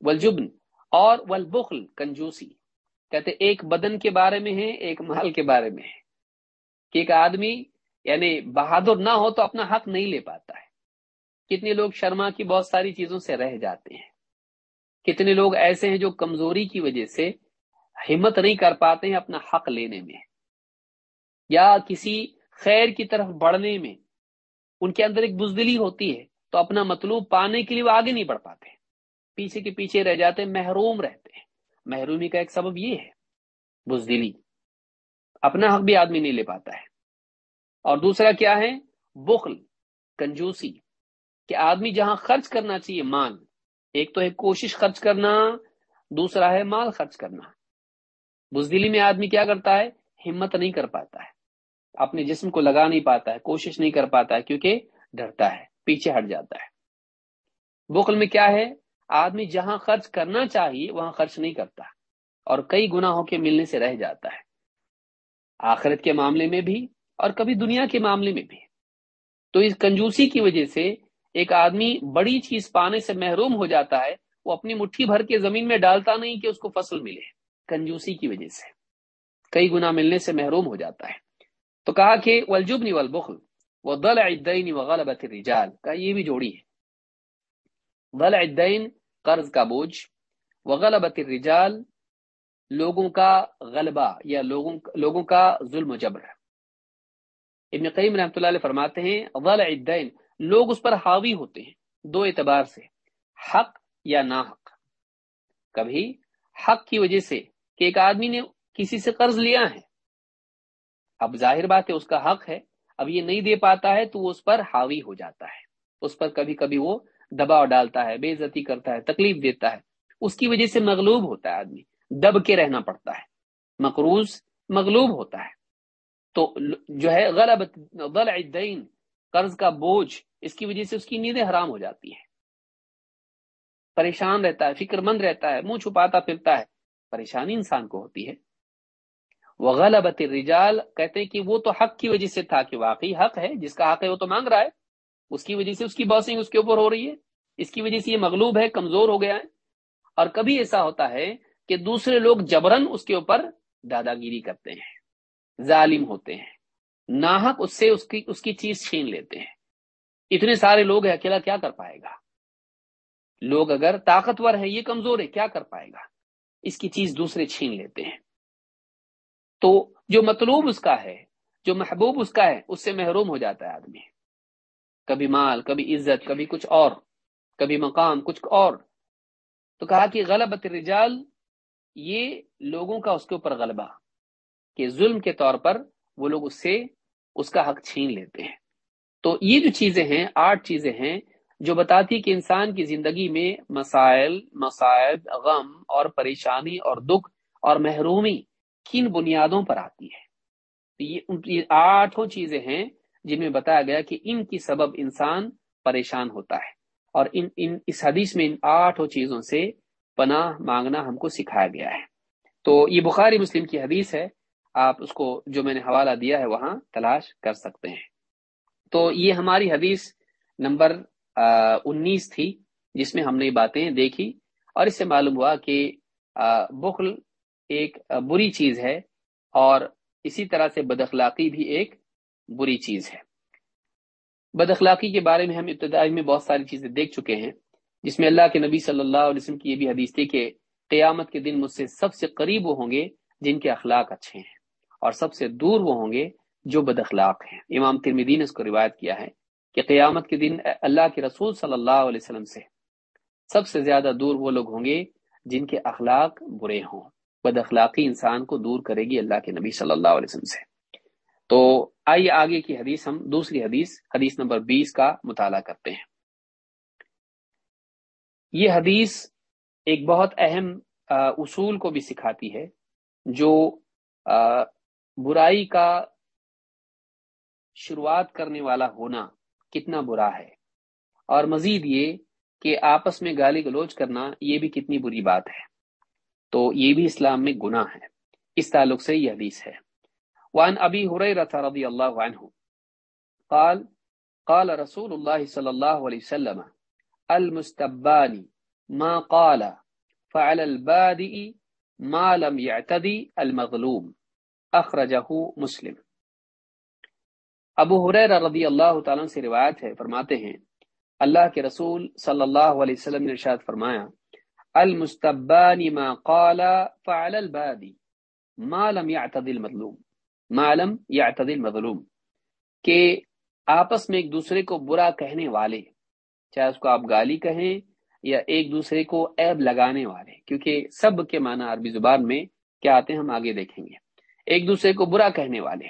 والجبن اور والبخل، کنجوسی۔ کہتے ایک بدن کے بارے میں ہے، ایک مال کے بارے میں ہے۔ کہ ایک آدمی یعنی بہادر نہ ہو تو اپنا حق نہیں لے پاتا ہے۔ کتنے لوگ شرما کی بہت ساری چیزوں سے رہ جاتے ہیں۔ کتنے لوگ ایسے ہیں جو کمزوری کی وجہ سے ہمت نہیں کر پاتے ہیں اپنا حق لینے میں۔ یا کسی خیر کی طرف بڑھنے میں۔ ان کے اندر ایک بزدلی ہوتی ہے تو اپنا مطلوب پانے کے لیے وہ آگے نہیں بڑھ پاتے پیچھے کے پیچھے رہ جاتے ہیں، محروم رہتے ہیں۔ محرومی کا ایک سبب یہ ہے بزدلی۔ اپنا حق بھی آدمی نہیں لے پاتا ہے۔ اور دوسرا کیا ہے؟ بخل، کنجوسی۔ کہ آدمی جہاں خرچ کرنا چاہیے مال، ایک تو ہے کوشش خرچ کرنا، دوسرا ہے مال خرچ کرنا۔ بزدلی میں آدمی کیا کرتا ہے؟ ہمت نہیں کر پاتا ہے۔ اپنے جسم کو لگا نہیں پاتا ہے، کوشش نہیں کر پاتا ہے کیونکہ ڈرتا ہے، پیچھے ہٹ جاتا ہے۔ بخل میں کیا ہے؟ آدمی جہاں خرچ کرنا چاہیے، وہاں خرچ نہیں کرتا۔ اور کئی گناہوں کے ملنے سے رہ جاتا ہے۔ آخرت کے معاملے میں بھی اور کبھی دنیا کے معاملے میں بھی۔ تو اس کنجوسی کی وجہ سے ایک آدمی بڑی چیز پانے سے محروم ہو جاتا ہے، وہ اپنی مٹھی بھر کے زمین میں ڈالتا نہیں کہ اس کو فصل ملے۔ کنجوسی کی وجہ سے۔ کئی گنا ملنے سے محروم ہو جاتا ہے۔ تو کہا کہ ولجبنی والبخل وہ دل عدین وغلبت الرجال کا یہ بھی جوڑی ہے۔ دل عدین قرض کا بوجھ، وغلبت الرجال لوگوں کا غلبہ یا لوگوں لوگوں کا ظلم و جبر۔ ابن قیم رحمۃ اللہ علیہ فرماتے ہیں ضل عدین لوگ اس پر حاوی ہوتے ہیں، دو اعتبار سے، حق یا نا حق کبھی حق کی وجہ سے کہ ایک آدمی نے کسی سے قرض لیا ہے اب ظاہر بات ہے اس کا حق ہے، اب یہ نہیں دے پاتا ہے تو وہ اس پر حاوی ہو جاتا ہے۔ اس پر کبھی کبھی وہ دباؤ ڈالتا ہے، بے عزتی کرتا ہے، تکلیف دیتا ہے۔ اس کی وجہ سے مغلوب ہوتا ہے آدمی، دب کے رہنا پڑتا ہے۔ مقروض مغلوب ہوتا ہے۔ تو جو ہے غلط الدین، قرض کا بوجھ، اس کی وجہ سے اس کی نیندیں حرام ہو جاتی ہیں۔ پریشان رہتا ہے، فکر مند رہتا ہے، منہ چھپاتا پھرتا ہے۔ پریشانی انسان کو ہوتی ہے۔ وہ غلط رجال کہتے ہیں کہ وہ تو حق کی وجہ سے تھا کہ واقعی حق ہے، جس کا حق ہے وہ تو مانگ رہا ہے۔ اس کی وجہ سے اس کی باسنگ اس کے اوپر ہو رہی ہے۔ اس کی وجہ سے یہ مغلوب ہے، کمزور ہو گیا ہے۔ اور کبھی ایسا ہوتا ہے کہ دوسرے لوگ جبرن اس کے اوپر دادا گیری کرتے ہیں، ظالم ہوتے ہیں۔ ناحق اس سے اس کی اس کی چیز چھین لیتے ہیں۔ اتنے سارے لوگ ہیں، اکیلا کیا کر پائے گا؟ لوگ اگر طاقتور ہے یہ کمزور ہے کیا کر پائے گا؟ اس کی چیز دوسرے چھین لیتے ہیں۔ تو جو مطلوب اس کا ہے، جو محبوب اس کا ہے، اس سے محروم ہو جاتا ہے آدمی۔ کبھی مال، کبھی عزت، کبھی کچھ اور، کبھی مقام، کچھ اور۔ تو کہا کہ غلط رجال یہ لوگوں کا اس کے اوپر غلبہ کہ ظلم کے طور پر وہ لوگ اس سے اس کا حق چھین لیتے ہیں۔ تو یہ جو چیزیں ہیں، آٹھ چیزیں ہیں، جو بتاتی کہ انسان کی زندگی میں مسائل مسائب غم اور پریشانی اور دکھ اور محرومی کن بنیادوں پر آتی ہے۔ یہ آٹھوں چیزیں ہیں جن میں بتایا گیا کہ ان کی سبب انسان پریشان ہوتا ہے۔ اور ان ان اس حدیث میں ان آٹھوں چیزوں سے پناہ مانگنا ہم کو سکھایا گیا ہے۔ تو یہ بخاری مسلم کی حدیث ہے۔ آپ اس کو جو میں نے حوالہ دیا ہے وہاں تلاش کر سکتے ہیں۔ تو یہ ہماری حدیث نمبر انیس تھی جس میں ہم نے باتیں دیکھی اور اس سے معلوم ہوا کہ بخل ایک بری چیز ہے اور اسی طرح سے بد اخلاقی بھی ایک بری چیز ہے۔ بد اخلاقی کے بارے میں ہم ابتدائی میں بہت ساری چیزیں دیکھ چکے ہیں، جس میں اللہ کے نبی صلی اللہ علیہ وسلم کی یہ بھی حدیث تھی کہ قیامت کے دن مجھ سے سب سے قریب وہ ہوں گے جن کے اخلاق اچھے ہیں اور سب سے دور وہ ہوں گے جو بد اخلاق ہیں۔ امام ترمیدین نے اس کو روایت کیا ہے کہ قیامت کے دن اللہ کے رسول صلی اللہ علیہ وسلم سے سب سے زیادہ دور وہ لوگ ہوں گے جن کے اخلاق برے ہوں۔ بد اخلاقی انسان کو دور کرے گی اللہ کے نبی صلی اللہ علیہ وسلم سے۔ تو آئیے آگے کی حدیث، ہم دوسری حدیث حدیث نمبر بیس کا مطالعہ کرتے ہیں۔ یہ حدیث ایک بہت اہم اصول کو بھی سکھاتی ہے، جو برائی کا شروعات کرنے والا ہونا کتنا برا ہے۔ اور مزید یہ کہ آپس میں گالی گلوچ کرنا یہ بھی کتنی بری بات ہے۔ تو یہ بھی اسلام میں گناہ ہے۔ اس تعلق سے یہ حدیث ہے۔ وان ابی رضی اللہ عنہ قال قال رسول اللہ صلی اللہ علیہ وسلم المستبانی ما قال، فعل البادئ ما لم يعتدي المظلوم۔ اخرجہ مسلم۔ ابو حریر رضی اللہ تعالیٰ سے روایت ہے، فرماتے ہیں، اللہ کے رسول صلی اللہ علیہ وسلم نے ارشاد فرمایا المستبان ما قال فعل البادی ما لم يعتد المظلوم. ما لم يعتد المظلوم. کہ آپس میں ایک دوسرے کو برا کہنے والے، چاہے اس کو آپ گالی کہیں یا ایک دوسرے کو عیب لگانے والے، کیونکہ سب کے معنی عربی زبان میں کیا آتے ہیں ہم آگے دیکھیں گے۔ ایک دوسرے کو برا کہنے والے۔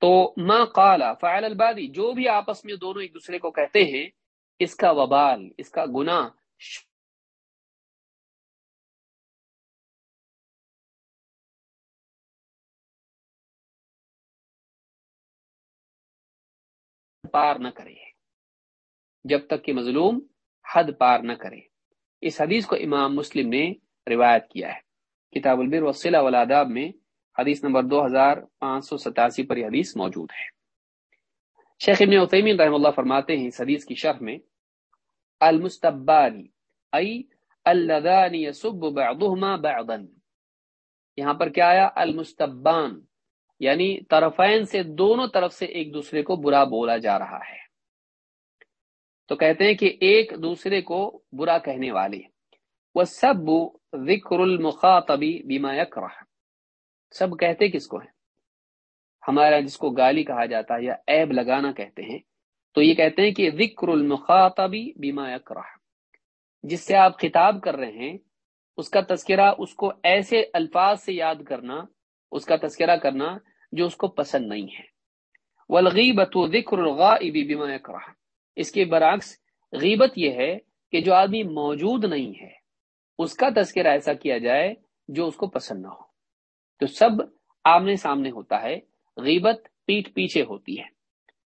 تو ما قال فعل البادی، جو بھی آپس میں دونوں ایک دوسرے کو کہتے ہیں، اس کا وبال، اس کا گناہ پار نہ کرے۔ جب تک کہ مظلوم حد پار نہ کرے۔ اس حدیث کو امام مسلم نے روایت کیا ہے۔ کتاب البر وسیلہ والاداب میں حدیث نمبر دو ہزار پانچ سو ستاسی پر یہ حدیث موجود ہے۔ شیخ ابن عثیمین رحم اللہ فرماتے ہیں اس حدیث کی شرح میں، المستبانی، ای اللذان یسب بعضهما بعضا۔ یہاں پر کیا آیا؟ المستبان۔ یعنی طرفین سے دونوں طرف سے ایک دوسرے کو برا بولا جا رہا ہے۔ تو کہتے ہیں کہ ایک دوسرے کو برا کہنے والے وہ سب ذکر المخاطبی بیما یکرہ سب کہتے کس کو ہیں؟ ہمارا جس کو گالی کہا جاتا ہے یا عیب لگانا کہتے ہیں، تو یہ کہتے ہیں کہ ذکر المخاطبی بیما یکرہ جس سے آپ خطاب کر رہے ہیں، اس کا تذکرہ، اس کو ایسے الفاظ سے یاد کرنا اس کا تذکرہ کرنا جو اس کو پسند نہیں ہے۔ والغیبت ذکر الغائب بما یکرہ اس کے برعکس، غیبت یہ ہے کہ جو آدمی موجود نہیں ہے، اس کا تذکرہ ایسا کیا جائے جو اس کو پسند نہ ہو۔ تو سب آمنے سامنے ہوتا ہے، غیبت پیٹ پیچھے ہوتی ہے۔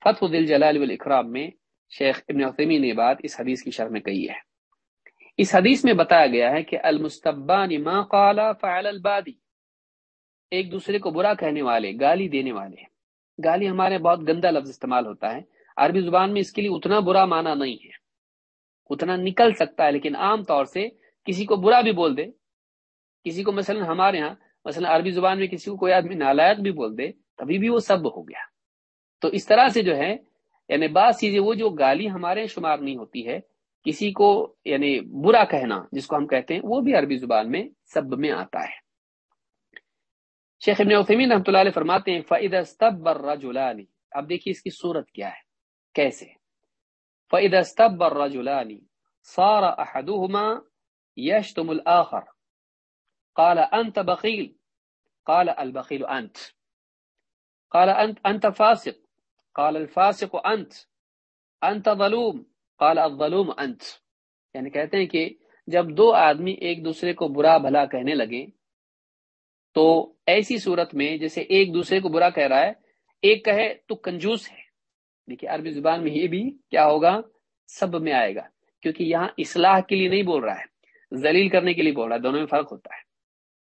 فتح دل جلال والاکرام میں شیخ ابن عثیمی نے بات اس حدیث کی شرح میں کہی ہے۔ اس حدیث میں بتایا گیا ہے کہ المستبان ما قال فعل البادی۔ ایک دوسرے کو برا کہنے والے، گالی دینے والے۔ گالی ہمارے بہت گندا لفظ استعمال ہوتا ہے۔ عربی زبان میں اس کے لیے اتنا برا معنی نہیں ہے۔ اتنا نکل سکتا ہے، لیکن عام طور سے کسی کو برا بھی بول دے۔ کسی کو مثلا ہمارے ہاں مثلا عربی زبان میں کسی کو کوئی آدمی نالائق بھی بول دے، تبھی بھی وہ سب ہو گیا۔ تو اس طرح سے جو ہے یعنی بعض چیزیں وہ جو گالی ہمارے شمار نہیں ہوتی ہے، کسی کو یعنی برا کہنا، جس کو ہم کہتے ہیں، وہ بھی عربی زبان میں سب میں آتا ہے۔ شیخ ابن عثیمین رحمۃ اللہ علیہ فرماتے ہیں فعد استبر رجولانی اب دیکھیے اس کی صورت کیا ہے، کیسے؟ فعد استبر رجولانی صار احدهما يشتم الاخر قال انت بخيل۔ قال البخيل انت قال انت انت فاسق۔ قال الفاسق انت انت ظلوم۔ قال الظلوم انت یعنی کہتے ہیں کہ جب دو آدمی ایک دوسرے کو برا بھلا کہنے لگے تو ایسی صورت میں جیسے ایک دوسرے کو برا کہہ رہا ہے، ایک کہے تو کنجوس ہے۔ دیکھیے، عربی زبان میں یہ بھی کیا ہوگا؟ سب میں آئے گا۔ کیونکہ یہاں اصلاح کے لیے نہیں بول رہا ہے، ذلیل کرنے کے لیے بول رہا ہے، دونوں میں فرق ہوتا ہے۔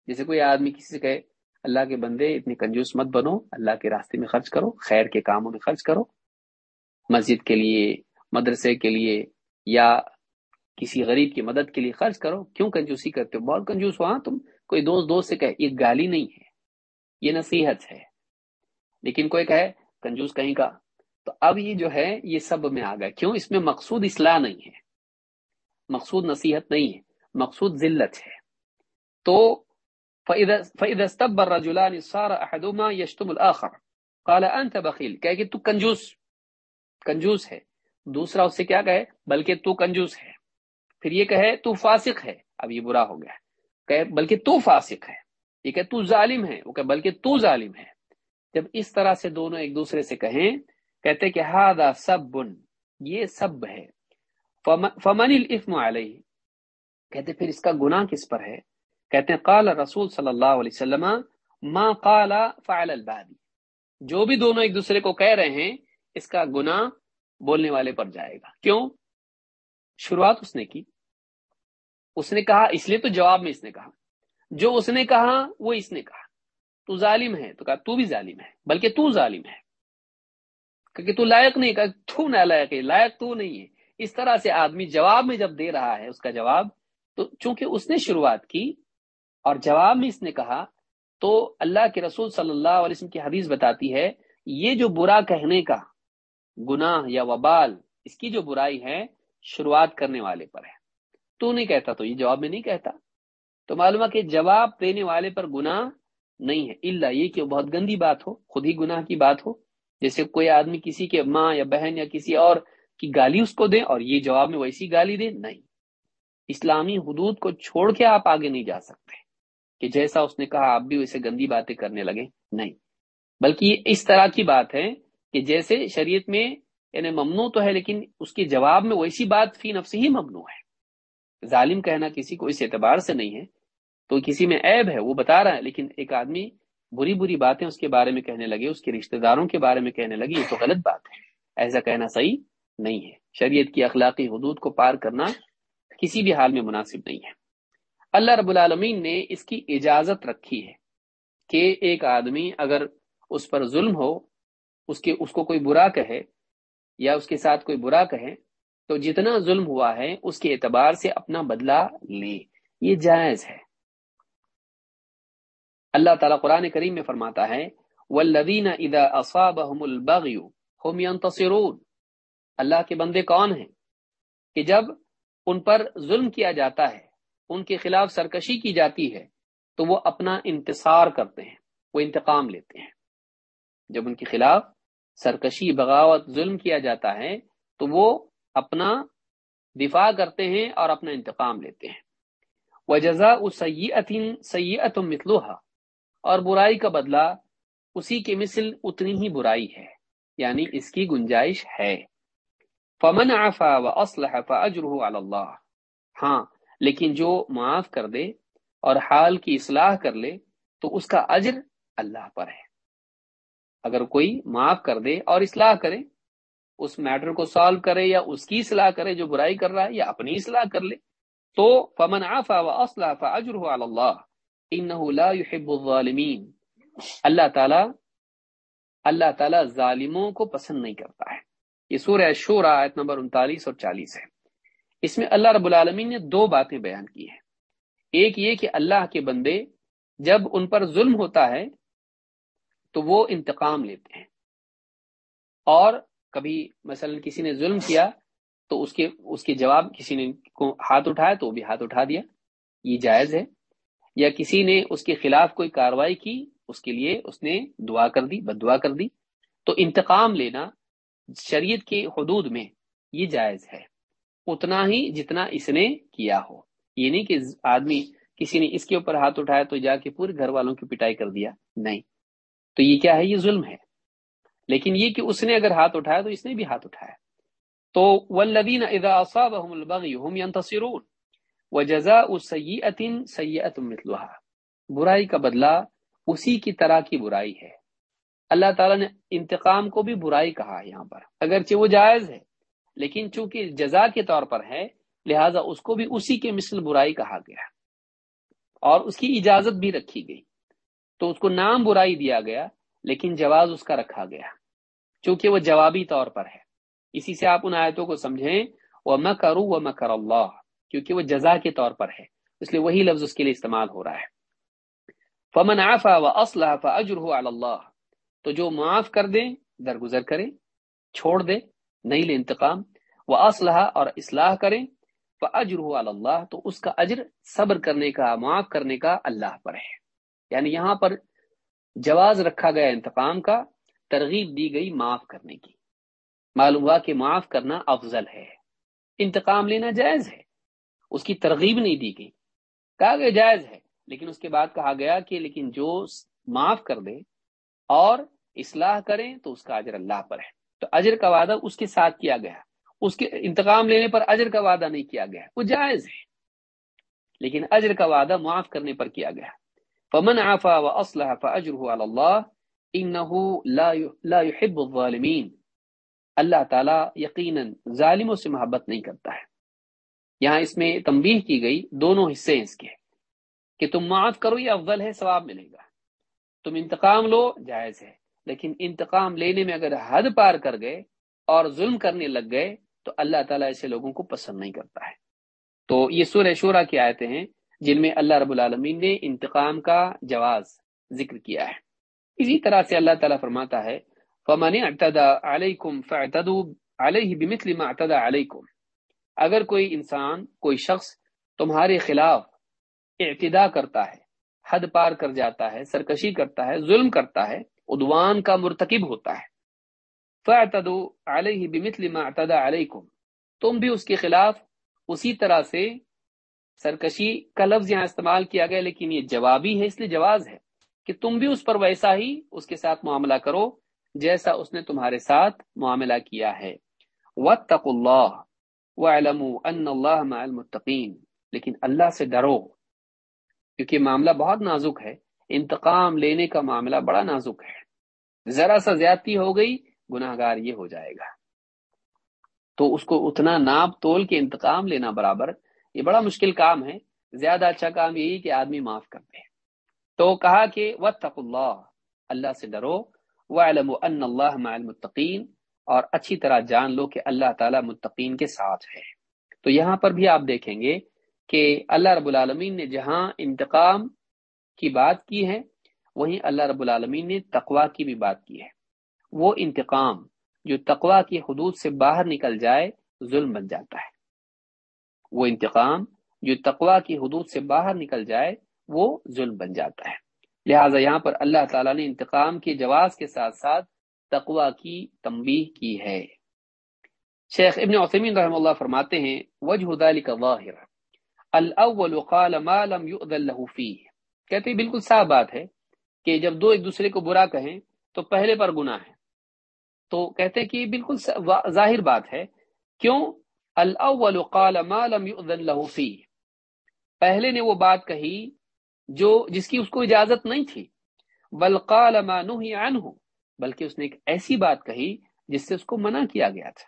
جیسے کوئی آدمی کسی سے کہے، اللہ کے بندے اتنے کنجوس مت بنو، اللہ کے راستے میں خرچ کرو، خیر کے کاموں میں خرچ کرو۔ مسجد کے لیے، مدرسے کے لیے یا کسی غریب کی مدد کے لیے خرچ کرو۔ کیوں کنجوسی کرتے ہو؟ بہت کنجوس ہو ہاں تم۔ کوئی دوست دوست سے کہے، یہ گالی نہیں ہے، یہ نصیحت ہے۔ لیکن کوئی کہے، کنجوس کہیں کا، تو اب یہ جو ہے، یہ سب میں آ گیا۔ کیوں؟ اس میں مقصود اصلاح نہیں ہے، مقصود نصیحت نہیں ہے، مقصود ذلت ہے۔ تو فَإِذَا اسْتَبَّ الرَّجُلَانِ صَارَ أَحَدُمَا يَشْتُمُ الْآخَرَ۔ قَالَ کہے کہ تو کنجوس کنجوس ہے۔ دوسرا اس سے کیا کہے؟ بلکہ تو کنجوس ہے۔ پھر یہ کہے، تو فاسق ہے۔ اب یہ برا ہو گیا۔ کہ بلکہ تو فاسق ہے۔ یہ کہ تو ظالم ہے۔ وہ کہ بلکہ تو ظالم ہے۔ جب اس طرح سے دونوں ایک دوسرے سے کہیں، کہتے کہ ہادا سب یہ سب ہے۔ فمن الاسم علیہ۔ کہتے، پھر اس کا گناہ کس پر ہے؟ کہتے ہیں قال رسول صلی اللہ علیہ وسلم، ما قال فعل البادی جو بھی دونوں ایک دوسرے کو کہہ رہے ہیں، اس کا گناہ بولنے والے پر جائے گا۔ کیوں؟ شروعات اس نے کی۔ اس نے کہا، اس لیے تو جواب میں اس نے کہا۔ جو اس نے کہا، وہ اس نے کہا۔ تو ظالم ہے۔ تو کہا، تو بھی ظالم ہے، بلکہ تو ظالم ہے۔ کیونکہ تو لائق نہیں، کہا تو نہ لائق ہے، لائق تو نہیں ہے۔ اس طرح سے آدمی جواب میں جب دے رہا ہے اس کا جواب، تو چونکہ اس نے شروعات کی اور جواب میں اس نے کہا، تو اللہ کے رسول صلی اللہ علیہ وسلم کی حدیث بتاتی ہے، یہ جو برا کہنے کا گناہ یا وبال، اس کی جو برائی ہے، شروعات کرنے والے پر ہے۔ تو نہیں کہتا تو یہ جواب میں نہیں کہتا۔ تو معلوم ہے کہ جواب دینے والے پر گناہ نہیں ہے۔ اللہ یہ کہ بہت گندی بات ہو، خود ہی گناہ کی بات ہو۔ جیسے کوئی آدمی کسی کے ماں یا بہن یا کسی اور کی گالی اس کو دے اور یہ جواب میں ویسی گالی دے نہیں۔ اسلامی حدود کو چھوڑ کے آپ آگے نہیں جا سکتے۔ کہ جیسا اس نے کہا، آپ بھی ویسے گندی باتیں کرنے لگے۔ نہیں۔ بلکہ یہ اس طرح کی بات ہے کہ جیسے شریعت میں یعنی ممنوع تو ہے، لیکن اس کے جواب میں ویسی بات فی نفس ہی ممنوع ہے۔ ظالم کہنا کسی کو اس اعتبار سے نہیں ہے، تو کسی میں عیب ہے، وہ بتا رہا ہے، لیکن ایک آدمی بری بری باتیں اس کے بارے میں کہنے لگے، اس کے رشتہ داروں کے بارے میں کہنے لگی یہ تو غلط بات ہے۔ ایسا کہنا صحیح نہیں ہے۔ شریعت کی اخلاقی حدود کو پار کرنا کسی بھی حال میں مناسب نہیں ہے۔ اللہ رب العالمین نے اس کی اجازت رکھی ہے کہ ایک آدمی اگر اس پر ظلم ہو، اس کے، اس کو کوئی برا کہے یا اس کے ساتھ کوئی برا کہے تو جتنا ظلم ہوا ہے، اس کے اعتبار سے اپنا بدلہ لے۔ یہ جائز ہے۔ اللہ تعالیٰ قرآن کریم میں فرماتا ہے والذین اذا اصابهم البغی هم ينتصرون۔ اللہ کے بندے کون ہیں؟ کہ جب ان پر ظلم کیا جاتا ہے، ان کے خلاف سرکشی کی جاتی ہے، تو وہ اپنا انتصار کرتے ہیں، وہ انتقام لیتے ہیں۔ جب ان کے خلاف سرکشی، بغاوت، ظلم کیا جاتا ہے، تو وہ اپنا دفاع کرتے ہیں اور اپنا انتقام لیتے ہیں۔ وہ جزا سید سید متلوحا اور برائی کا بدلہ اسی کے مثل اتنی ہی برائی ہے یعنی اس کی گنجائش ہے۔ فمن آفا و اسلح فاجر اللہ ہاں لیکن جو معاف کر دے اور حال کی اصلاح کر لے، تو اس کا اجر اللہ پر ہے۔ اگر کوئی معاف کر دے اور اصلاح کرے اس میٹر کو سالو کرے یا اس کی اصلاح کرے جو برائی کر رہا ہے یا اپنی اصلاح کر لے، تو فمن عفا واصلح فاجره على الله انه لا يحب الظالمين۔ اللہ تعالی اللہ تعالی ظالموں کو پسند نہیں کرتا ہے۔ یہ سورہ شورہ آیت نمبر 39 اور 40 ہے۔ اس میں اللہ رب العالمین نے دو باتیں بیان کی ہیں۔ ایک یہ کہ اللہ کے بندے جب ان پر ظلم ہوتا ہے تو وہ انتقام لیتے ہیں اور کبھی مثلا کسی نے ظلم کیا تو اس کے اس کے جواب کسی نے کو ہاتھ اٹھایا تو وہ بھی ہاتھ اٹھا دیا۔ یہ جائز ہے۔ یا کسی نے اس کے خلاف کوئی کاروائی کی، اس کے لیے اس نے دعا کر دی، بد دعا کر دی۔ تو انتقام لینا شریعت کی حدود میں یہ جائز ہے۔ اتنا ہی جتنا اس نے کیا ہو۔ یہ نہیں کہ آدمی کسی نے اس کے اوپر ہاتھ اٹھایا تو جا کے پورے گھر والوں کی پٹائی کر دیا۔ نہیں۔ تو یہ کیا ہے؟ یہ ظلم ہے۔ لیکن یہ کہ اس نے اگر ہاتھ اٹھایا تو اس نے بھی ہاتھ اٹھایا۔ تو والذین اذا اصابهم البغی هم ينتصرون وجزاء مثلها برائی کا بدلہ اسی کی طرح کی برائی ہے۔ اللہ تعالیٰ نے انتقام کو بھی برائی کہا یہاں پر، اگرچہ وہ جائز ہے، لیکن چونکہ جزا کے طور پر ہے، لہذا اس کو بھی اسی کے مثل برائی کہا گیا۔ اور اس کی اجازت بھی رکھی گئی۔ تو اس کو نام برائی دیا گیا۔ لیکن جواز اس کا رکھا گیا۔ چونکہ وہ جوابی طور پر ہے۔ اسی سے آپ ان آیتوں کو سمجھیں۔ وہ مکرو و مکر اللہ کیونکہ وہ جزا کے طور پر ہے۔ اس لیے وہی لفظ اس کے لیے استعمال ہو رہا ہے۔ فمن عفا و اسلح فاجر اللہ تو جو معاف کر دیں درگزر کریں چھوڑ دے، نہیں لے انتقام۔ وہ اسلحہ اور اصلاح کریں فاجر اللہ تو اس کا اجر صبر کرنے کا، معاف کرنے کا اللہ پر ہے۔ یعنی یہاں پر جواز رکھا گیا انتقام کا، ترغیب دی گئی معاف کرنے کی۔ معلوم ہوا کہ معاف کرنا افضل ہے۔ انتقام لینا جائز ہے۔ اس کی ترغیب نہیں دی گئی۔ کہا گیا جائز ہے، لیکن اس کے بعد کہا گیا کہ لیکن جو معاف کر دے اور اصلاح کریں تو اس کا اجر اللہ پر ہے۔ تو اجر کا وعدہ اس کے ساتھ کیا گیا۔ اس کے انتقام لینے پر اجر کا وعدہ نہیں کیا گیا۔ وہ جائز ہے۔ لیکن اجر کا وعدہ معاف کرنے پر کیا گیا۔ فمن عفا و اسلح فاجره على الله انه لا يحب الظالمين۔ اللہ تعالی یقینا ظالموں سے محبت نہیں کرتا ہے۔ یہاں اس میں تنبیہ کی گئی دونوں حصے اس کے کہ تم معاف کرو، یہ افضل ہے، ثواب ملے گا۔ تم انتقام لو، جائز ہے۔ لیکن انتقام لینے میں اگر حد پار کر گئے اور ظلم کرنے لگ گئے تو اللہ تعالیٰ ایسے لوگوں کو پسند نہیں کرتا ہے۔ تو یہ سورہ شورہ کی آیتیں ہیں۔ جن میں اللہ رب العالمین نے انتقام کا جواز ذکر کیا ہے۔ اسی طرح سے اللہ تعالیٰ فرماتا ہے، فمن اعتدى عليكم فاعتدوا عليه بمثل ما اعتدى عليكم۔ اگر کوئی انسان، کوئی شخص تمہارے خلاف اعتدا کرتا ہے، حد پار کر جاتا ہے، سرکشی کرتا ہے، ظلم کرتا ہے ادوان کا مرتکب ہوتا ہے۔ فاعتدوا عليه بمثل ما اعتدى عليكم۔ تم بھی اس کے خلاف اسی طرح سے سرکشی کا لفظ یہاں استعمال کیا گیا، لیکن یہ جوابی ہے، اس لیے جواز ہے کہ تم بھی اس پر ویسا ہی اس کے ساتھ معاملہ کرو جیسا اس نے تمہارے ساتھ معاملہ کیا ہے۔ وَاتَّقُوا اللَّهِ وَاعْلَمُوا أَنَّ اللَّهَ مَعَ الْمُتَّقِينَ۔ لیکن اللہ سے ڈرو، کیونکہ معاملہ بہت نازک ہے، انتقام لینے کا معاملہ بڑا نازک ہے۔ ذرا سا زیادتی ہو گئی گناہ گار یہ ہو جائے گا۔ تو اس کو اتنا ناپ تول کے انتقام لینا برابر یہ بڑا مشکل کام ہے۔ زیادہ اچھا کام یہی کہ آدمی معاف کر دے۔ تو کہا کہ وَاتَّقُوا اللَّهِ اللہ سے ڈرو۔ وَعْلَمُوا أَنَّ اللَّهَ مَعَ الْمُتَّقِينَ اور اچھی طرح جان لو کہ اللہ تعالیٰ متقین کے ساتھ ہے۔ تو یہاں پر بھی آپ دیکھیں گے کہ اللہ رب العالمین نے جہاں انتقام کی بات کی ہے، وہیں اللہ رب العالمین نے تقوا کی بھی بات کی ہے۔ وہ انتقام جو تقوا کی حدود سے باہر نکل جائے، ظلم بن جاتا ہے۔ وہ انتقام جو تقوا کی حدود سے باہر نکل جائے، وہ ظلم بن جاتا ہے۔ لہٰذا یہاں پر اللہ تعالیٰ نے انتقام کے جواز کے ساتھ ساتھ تقوا کی تنبیہ کی ہے۔ شیخ ابن عثمین رحم اللہ فرماتے ہیں، وجہ ذلك ظاہر الاول قال ما لم يؤذن له فيه کہتے ہیں، بالکل صاف بات ہے کہ جب دو ایک دوسرے کو برا کہیں تو پہلے پر گناہ ہے۔ تو کہتے ہیں کہ بالکل ظاہر بات ہے۔ کیوں؟ الاول قال ما لم يؤذن له فيه. پہلے نے وہ بات کہی جو جس کی اس کو اجازت نہیں تھی. بل قال ما نهي عنه، بلکہ اس نے ایک ایسی بات کہی جس سے اس کو منع کیا گیا تھا.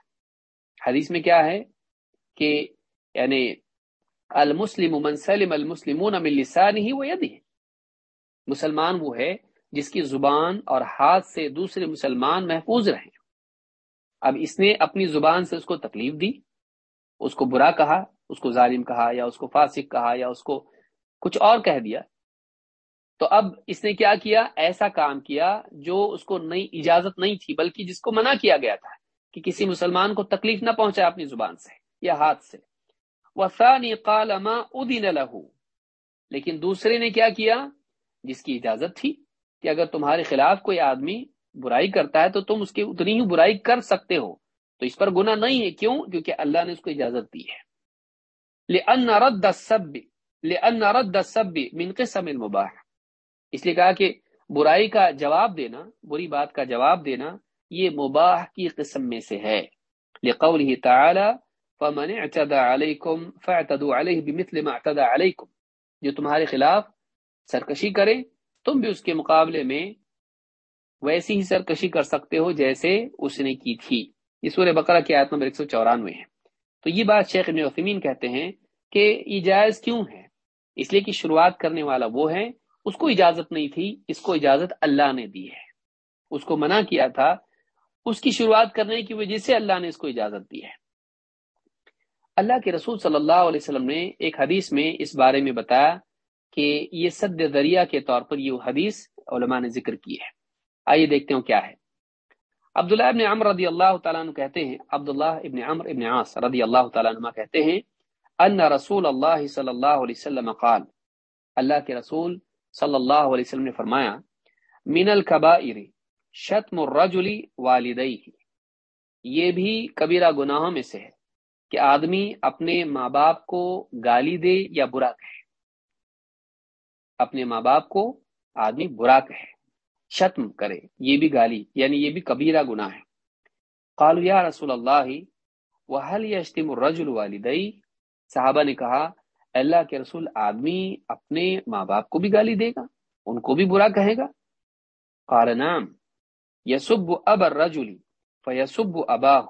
حدیث میں کیا ہے کہ یعنی المسلم من سلم المسلمون من لسانه ويده مسلمان وہ ہے جس کی زبان اور ہاتھ سے دوسرے مسلمان محفوظ رہیں. اب اس نے اپنی زبان سے اس کو تکلیف دی اس کو برا کہا، اس کو ظالم کہا، یا اس کو فاسق کہا، یا اس کو کچھ اور کہہ دیا۔ تو اب اس نے کیا کیا؟ ایسا کام کیا جو اس کو نئی اجازت نہیں تھی، بلکہ جس کو منع کیا گیا تھا کہ کسی مسلمان کو تکلیف نہ پہنچائے اپنی زبان سے یا ہاتھ سے۔ وفانی قالما ادین لیکن دوسرے نے کیا کیا؟ جس کی اجازت تھی کہ اگر تمہارے خلاف کوئی آدمی برائی کرتا ہے تو تم اس کی اتنی ہی برائی کر سکتے ہو۔ تو اس پر گناہ نہیں ہے، کیوں؟ کیونکہ اللہ نے اس کو اجازت دی ہے۔ لأن رد السب، لأن رد السب من قسم المباح۔ اس لیے کہا کہ برائی کا جواب دینا، بری بات کا جواب دینا، یہ مباح کی قسم میں سے ہے۔ لقوله تعالی فمن اعتدى عليكم فاعتدوا عليه بمثل ما اعتدى عليكم۔ جو تمہارے خلاف سرکشی کرے، تم بھی اس کے مقابلے میں ویسی ہی سرکشی کر سکتے ہو جیسے اس نے کی تھی۔ یہ سورہ بقرہ کی آیت نمبر 194 ہے۔ تو یہ بات شیخ ابن عثمین کہتے ہیں کہ یہ جائز کیوں ہے؟ اس لیے کہ شروعات کرنے والا وہ ہے، اس کو اجازت نہیں تھی، اس کو اجازت اللہ نے دی ہے۔ اس کو منع کیا تھا، اس کی شروعات کرنے کی وجہ سے اللہ نے اس کو اجازت دی ہے۔ اللہ کے رسول صلی اللہ علیہ وسلم نے ایک حدیث میں اس بارے میں بتایا کہ یہ سد دریا کے طور پر یہ حدیث علماء نے ذکر کی ہے۔ آئیے دیکھتے ہوں کیا ہے۔ عبداللہ ابن عمر رضی اللہ تعالیٰ عنہ کہتے ہیں، عبداللہ ابن عمر ابن عاص رضی اللہ تعالیٰ عنہ کہتے ہیں، ان رسول اللہ صلی اللہ علیہ وسلم قال اللہ کے رسول صلی اللہ علیہ وسلم نے فرمایا، من الکبائر شتم الرجل والدیہ یہ بھی کبیرہ گناہوں میں سے ہے کہ آدمی اپنے ماں باپ کو گالی دے یا برا کہے۔ اپنے ماں باپ کو آدمی برا کہے۔ شتم کرے، یہ بھی گالی یعنی یہ بھی کبیرہ گناہ ہے۔ قالو یا رسول اللہ وحل یشتم الرجل والدی؟ صحابہ نے کہا، اللہ کے رسول آدمی اپنے ماں باپ کو بھی گالی دے گا، ان کو بھی برا کہے گا۔ قال نام یسب اب الرجل فیسب اباہ،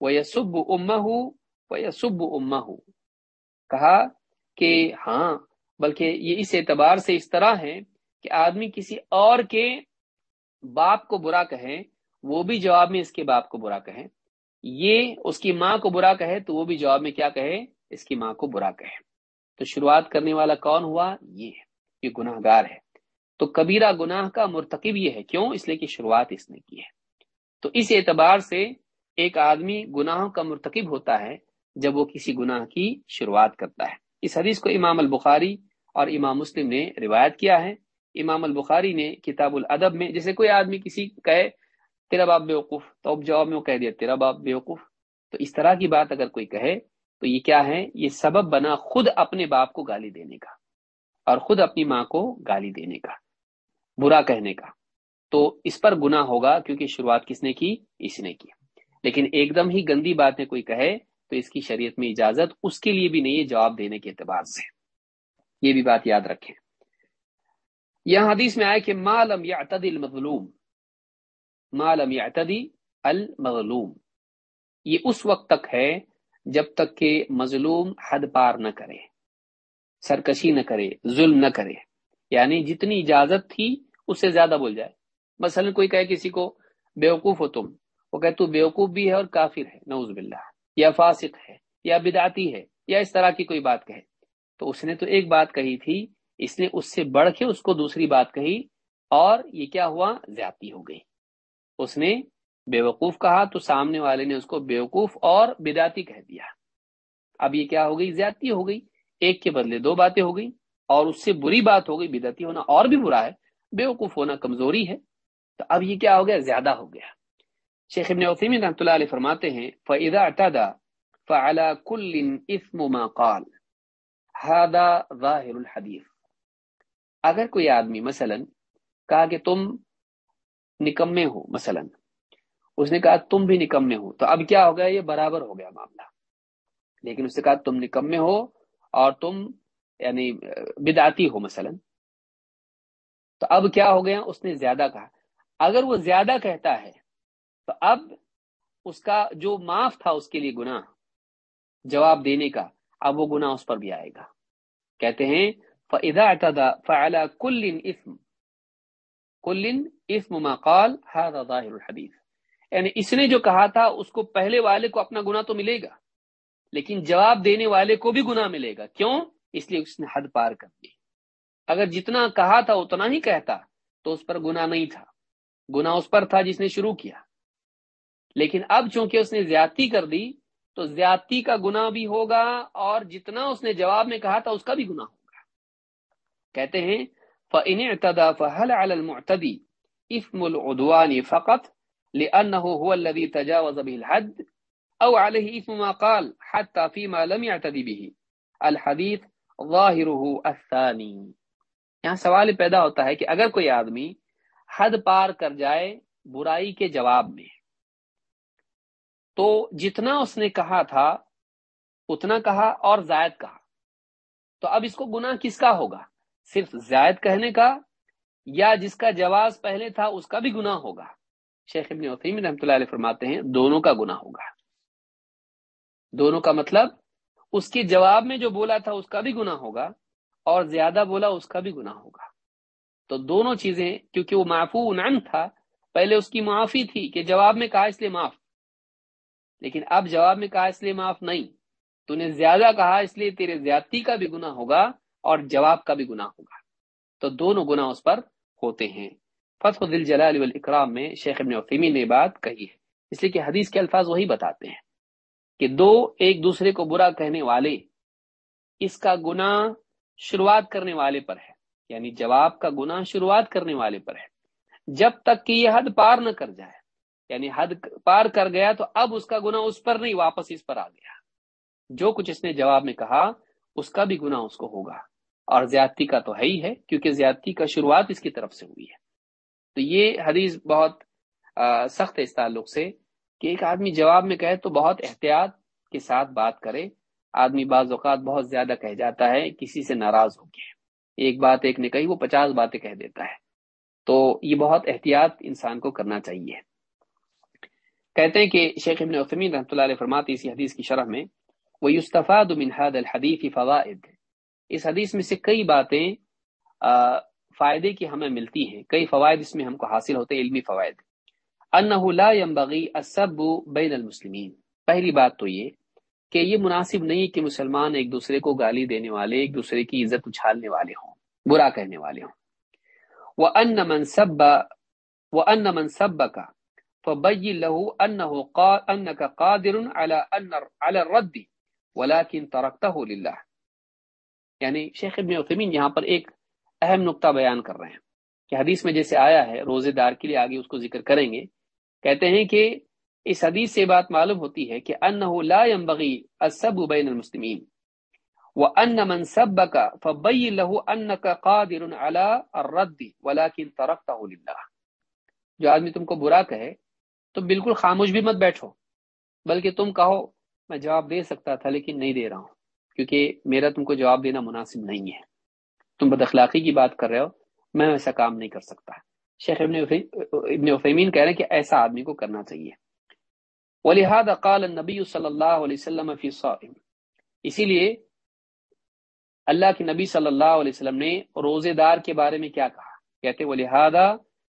ویسب امہ ویسب امہ۔ کہا کہ ہاں بلکہ یہ اس اعتبار سے اس طرح ہے کہ آدمی کسی اور کے باپ کو برا کہے، وہ بھی جواب میں اس کے باپ کو برا کہے۔ یہ اس کی ماں کو برا کہے تو وہ بھی جواب میں کیا کہے؟ اس کی ماں کو برا کہے۔ تو شروعات کرنے والا کون ہوا؟ یہ ہے، یہ گناہ گار ہے۔ تو کبیرہ گناہ کا مرتکب یہ ہے، کیوں؟ اس لیے کہ شروعات اس نے کی ہے۔ تو اس اعتبار سے ایک آدمی گناہوں کا مرتکب ہوتا ہے جب وہ کسی گناہ کی شروعات کرتا ہے۔ اس حدیث کو امام البخاری اور امام مسلم نے روایت کیا ہے۔ امام البخاری نے کتاب الادب میں، جیسے کوئی آدمی کسی کہے، تیرا باپ بیوقوف، تو اب جواب میں وہ کہہ دیا، تیرا باپ بیوقوف۔ تو اس طرح کی بات اگر کوئی کہے، تو یہ کیا ہے؟ یہ سبب بنا خود اپنے باپ کو گالی دینے کا اور خود اپنی ماں کو گالی دینے کا، برا کہنے کا۔ تو اس پر گنا ہوگا کیونکہ شروعات کس نے کی؟ اس نے کی۔ لیکن ایک دم ہی گندی باتیں کوئی کہے، تو اس کی شریعت میں اجازت اس کے لیے بھی نہیں ہے، جواب دینے کے اعتبار سے۔ یہ بھی بات یاد رکھیں۔ یہاں حدیث میں آئے کہ مالم یا المظلوم. مالم یا المظلوم. یہ اس وقت تک ہے جب تک کہ مظلوم حد پار نہ کرے، سرکشی نہ کرے، ظلم نہ کرے. یعنی جتنی اجازت تھی اس سے زیادہ بول جائے. مثلا کوئی کہے کسی کو، بیوقوف ہو تم. وہ کہ تو بیوقوف بھی ہے اور کافر ہے. نعوذ باللہ. یا فاسق ہے، یا بدعتی ہے، یا اس طرح کی کوئی بات کہے. تو اس نے تو ایک بات کہی تھی اس نے اس سے بڑھ کے اس کو دوسری بات کہی اور یہ کیا ہوا؟ زیادتی ہو گئی۔ اس نے بے وقوف کہا، تو سامنے والے نے اس کو بے وقوف اور بداتی کہہ دیا۔ اب یہ کیا ہو گئی؟ زیادتی ہو گئی۔ ایک کے بدلے دو باتیں ہو گئی اور اس سے بری بات ہو گئی۔ بدعتی ہونا اور بھی برا ہے۔ بے وقوف ہونا کمزوری ہے۔ تو اب یہ کیا ہو گیا؟ زیادہ ہو گیا۔ شیخ ابن عثیمین رحمۃ اللہ علیہ فرماتے ہیں، فَإِذَا اعْتَدَى فَعَلَى كُلٍّ إِثْمُ مَا قَالَ۔ هَذَا ظَاهِرُ اگر کوئی آدمی مثلا کہا کہ تم نکمے ہو، مثلا، اس نے کہا تم بھی نکمے ہو، تو اب کیا ہو گیا؟ یہ برابر ہو گیا معاملہ۔ لیکن اس نے کہا تم نکمے ہو اور تم یعنی بداتی ہو، مثلا۔ تو اب کیا ہو گیا؟ اس نے زیادہ کہا۔ اگر وہ زیادہ کہتا ہے، تو اب اس کا جو معاف تھا اس کے لیے گناہ، جواب دینے کا، اب وہ گناہ اس پر بھی آئے گا۔ کہتے ہیں فَإِذَا اعْتَدَى فَعَلَى كُلٍّ اسم كُلٍّ اسم ما قال هذا ظاہر الحدیث یعنی اس نے جو کہا تھا اس کو پہلے والے کو اپنا گناہ تو ملے گا، لیکن جواب دینے والے کو بھی گناہ ملے گا۔ کیوں؟ اس لیے اس نے حد پار کر دی۔ اگر جتنا کہا تھا اتنا ہی کہتا تو اس پر گناہ نہیں تھا۔ گناہ اس پر تھا جس نے شروع کیا۔ لیکن اب چونکہ اس نے زیادتی کر دی تو زیادتی کا گناہ بھی ہوگا اور جتنا اس نے جواب میں کہا تھا اس کا بھی گناہ ہوگا کہتے ہیں، فَإِنِ اعْتَدَى فَهَلَ عَلَى الْمُعْتَدِي اِثْمُ الْعُدْوَانِ فَقَطْ لِأَنَّهُ هُوَ الَّذِي تَجَاوَزَ بِهِ الْحَدِّ أَوْ عَلَيْهِ اِثْمُ مَا قَالْ حَتَّى فِي مَا لَمْ يَعْتَدِ بِهِ. الْحَدِيث ظَاهِرُهُ الثَّانِي. یہاں سوال پیدا ہوتا ہے کہ اگر کوئی آدمی حد پار کر جائے برائی کے جواب میں، تو جتنا اس نے کہا تھا، اتنا کہا اور زائد کہا۔ تو اب اس کو گناہ کس کا ہوگا؟ صرف زائد کہنے کا یا جس کا جواز پہلے تھا اس کا بھی گناہ ہوگا۔ شیخ ابن وسیم رحمۃ اللہ علیہ فرماتے ہیں، دونوں کا گناہ ہوگا۔ دونوں کا مطلب اس کے جواب میں جو بولا تھا اس کا بھی گناہ ہوگا اور زیادہ بولا اس کا بھی گناہ ہوگا۔ تو دونوں چیزیں، کیونکہ وہ معفو نن تھا، پہلے اس کی معافی تھی کہ جواب میں کہا اس لیے معاف۔ لیکن اب جواب میں کہا اس لیے معاف نہیں۔ تو نے زیادہ کہا اس لیے تیرے زیادتی کا بھی گناہ ہوگا اور جواب کا بھی گناہ ہوگا۔ تو دونوں گناہ اس پر ہوتے ہیں۔ فتح دل جلال والاکرام میں شیخ ابن عثیمی نے بات کہی ہے۔ اس لیے کہ حدیث کے الفاظ وہی بتاتے ہیں کہ دو ایک دوسرے کو برا کہنے والے اس کا گناہ شروعات کرنے والے پر ہے۔ یعنی جواب کا گناہ شروعات کرنے والے پر ہے۔ جب تک کہ یہ حد پار نہ کر جائے یعنی حد پار کر گیا تو اب اس کا گناہ اس پر نہیں، واپس اس پر آ گیا۔ جو کچھ اس نے جواب میں کہا، اس کا بھی گناہ اس کو ہوگا۔ اور زیادتی کا تو ہے ہی ہے، کیونکہ زیادتی کا شروعات اس کی طرف سے ہوئی ہے۔ تو یہ حدیث بہت سخت ہے اس تعلق سے کہ ایک آدمی جواب میں کہے تو بہت احتیاط کے ساتھ بات کرے۔ آدمی بعض اوقات بہت زیادہ کہہ جاتا ہے، کسی سے ناراض ہو گیا ایک بات ایک نے کہی، وہ پچاس باتیں کہہ دیتا ہے۔ تو یہ بہت احتیاط انسان کو کرنا چاہیے۔ کہتے ہیں کہ شیخ ابن عثمین رحمۃ اللہ علیہ فرماتی اسی حدیث کی شرح میں وہ یستفاد من هذا الحدیث فوائد اس حدیث میں سے کئی باتیں فائدے کی ہمیں ملتی ہیں۔ کئی فوائد اس میں ہم کو حاصل ہوتے ہیں، علمی فوائد۔ انه لا ينبغي السب بین المسلمین۔ پہلی بات تو یہ کہ یہ مناسب نہیں کہ مسلمان ایک دوسرے کو گالی دینے والے، ایک دوسرے کی عزت اچھالنے والے ہوں، برا کہنے والے ہوں۔ وہ ان منصب وہ ان منصب کا فبی له انه انك قادر على ان على الرد ولكن تركته لله۔ یعنی شیخ ابن عثیمین یہاں پر ایک اہم نقطہ بیان کر رہے ہیں کہ حدیث میں جیسے آیا ہے، روزے دار کے لیے آگے اس کو ذکر کریں گے، کہتے ہیں کہ اس حدیث سے بات معلوم ہوتی ہے کہ انه لا ينبغي السب بين المسلمين وان من سبك فبين له انك قادر على الرد ولكن تركته لله جو آدمی تم کو برا کہے تو بالکل خاموش بھی مت بیٹھو، بلکہ تم کہو، میں جواب دے سکتا تھا لیکن نہیں دے رہا ہوں۔ کیونکہ میرا تم کو جواب دینا مناسب نہیں ہے۔ تم بد اخلاقی کی بات کر رہے ہو، میں ایسا کام نہیں کر سکتا۔ شیخ ابن ابن عفیمین کہہ رہے ہیں کہ ایسا آدمی کو کرنا چاہیے۔ ولہذا قال النبی صلی اللہ علیہ وسلم فی صائم۔ اسی لیے اللہ کے نبی صلی اللہ علیہ وسلم نے روزے دار کے بارے میں کیا کہا۔ کہتے ولہذا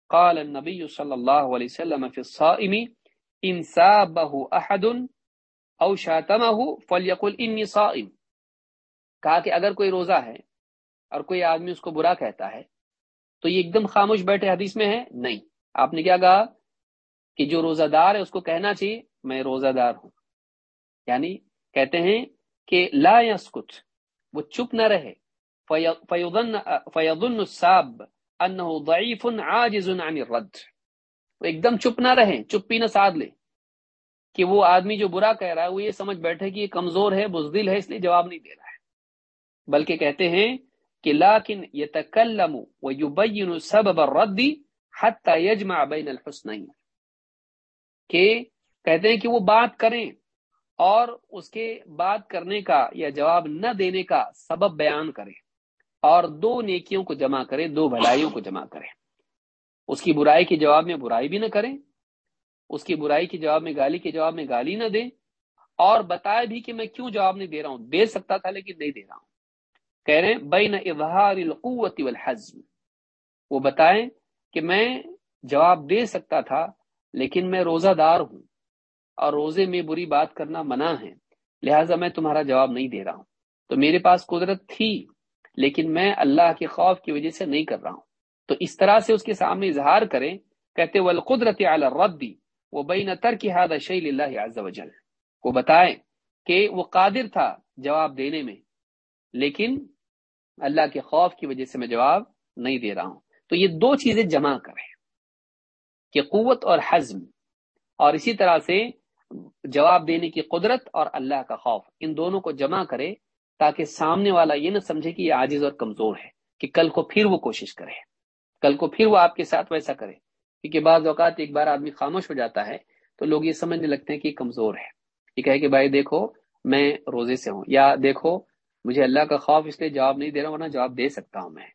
قال النبی صلی اللہ علیہ وسلم فی الصائم، ان سابه احد او شاتمه فليقل انی صائم. کہا کہ اگر کوئی روزہ ہے اور کوئی آدمی اس کو برا کہتا ہے، تو یہ ایک دم خاموش بیٹھے حدیث میں ہے، نہیں۔ آپ نے کیا کہا کہ جو روزہ دار ہے، اس کو کہنا چاہیے، میں روزہ دار ہوں۔ یعنی کہتے ہیں کہ لا یسکت، وہ چپ نہ رہے۔ فیضن الصاب انه ضعیف عاجز عن الرد۔ وہ ایک دم چپ نہ رہے چپی نہ ساتھ لے کہ وہ آدمی جو برا کہہ رہا ہے، وہ یہ سمجھ بیٹھے کہ یہ کمزور ہے، بزدل ہے، اس لیے جواب نہیں دے رہا ہے۔ بلکہ کہتے ہیں کہ لاکن يتکلم ويبين سبب الرد حتى يجمع بين الحسنين کہ کہتے ہیں کہ وہ بات کریں اور اس کے بات کرنے کا یا جواب نہ دینے کا سبب بیان کریں اور دو نیکیوں کو جمع کریں، دو بھلائیوں کو جمع کریں۔ اس کی برائی کے جواب میں برائی بھی نہ کریں، اس کی برائی کے جواب میں گالی کے جواب میں گالی نہ دیں اور بتائے بھی کہ میں کیوں جواب نہیں دے رہا ہوں۔ دے سکتا تھا لیکن نہیں دے رہا ہوں۔ کہہ رہے ہیں، بین اظہار القوت والحزم۔ وہ بتائیں کہ میں جواب دے سکتا تھا، لیکن میں روزہ دار ہوں اور روزے میں بری بات کرنا منع ہے، لہٰذا میں تمہارا جواب نہیں دے رہا ہوں۔ تو میرے پاس قدرت تھی، لیکن میں اللہ کے خوف کی وجہ سے نہیں کر رہا ہوں۔ تو اس طرح سے اس کے سامنے اظہار کریں، کہتے والقدرت علی الرد وہ بین ترک هذا شیء للہ عز وجل وہ بتائیں کہ وہ قادر تھا جواب دینے میں۔ لیکن اللہ کے خوف کی وجہ سے میں جواب نہیں دے رہا ہوں۔ تو یہ دو چیزیں جمع کریں کہ قوت اور حزم، اور اسی طرح سے جواب دینے کی قدرت اور اللہ کا خوف۔ ان دونوں کو جمع کرے تاکہ سامنے والا یہ نہ سمجھے کہ یہ عاجز اور کمزور ہے کہ کل کو پھر وہ کوشش کرے۔ کل کو پھر وہ آپ کے ساتھ ویسا کرے۔ کیونکہ بعض اوقات ایک بار آدمی خاموش ہو جاتا ہے تو لوگ یہ سمجھنے لگتے ہیں کہ کمزور ہے۔ یہ کہے کہ بھائی دیکھو، میں روزے سے ہوں، یا دیکھو مجھے اللہ کا خوف اس لیے جواب نہیں دے رہا، ورنہ جواب دے سکتا ہوں میں۔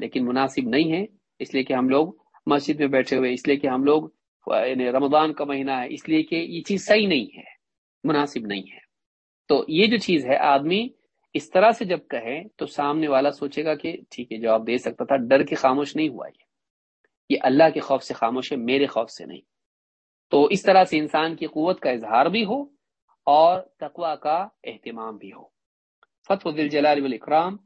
لیکن مناسب نہیں ہے، اس لیے کہ ہم لوگ مسجد میں بیٹھے ہوئے، اس لیے کہ ہم لوگ یعنی رمضان کا مہینہ ہے، اس لیے کہ یہ چیز صحیح نہیں ہے، مناسب نہیں ہے۔ تو یہ جو چیز ہے، آدمی اس طرح سے جب کہے تو سامنے والا سوچے گا کہ ٹھیک ہے، جواب دے سکتا تھا، ڈر کے خاموش نہیں ہوا یہ۔ یہ اللہ کے خوف سے خاموش ہے، میرے خوف سے نہیں۔ تو اس طرح سے انسان کی قوت کا اظہار بھی ہو اور تقوا کا اہتمام بھی ہو۔ فتح دل جلال والاکرام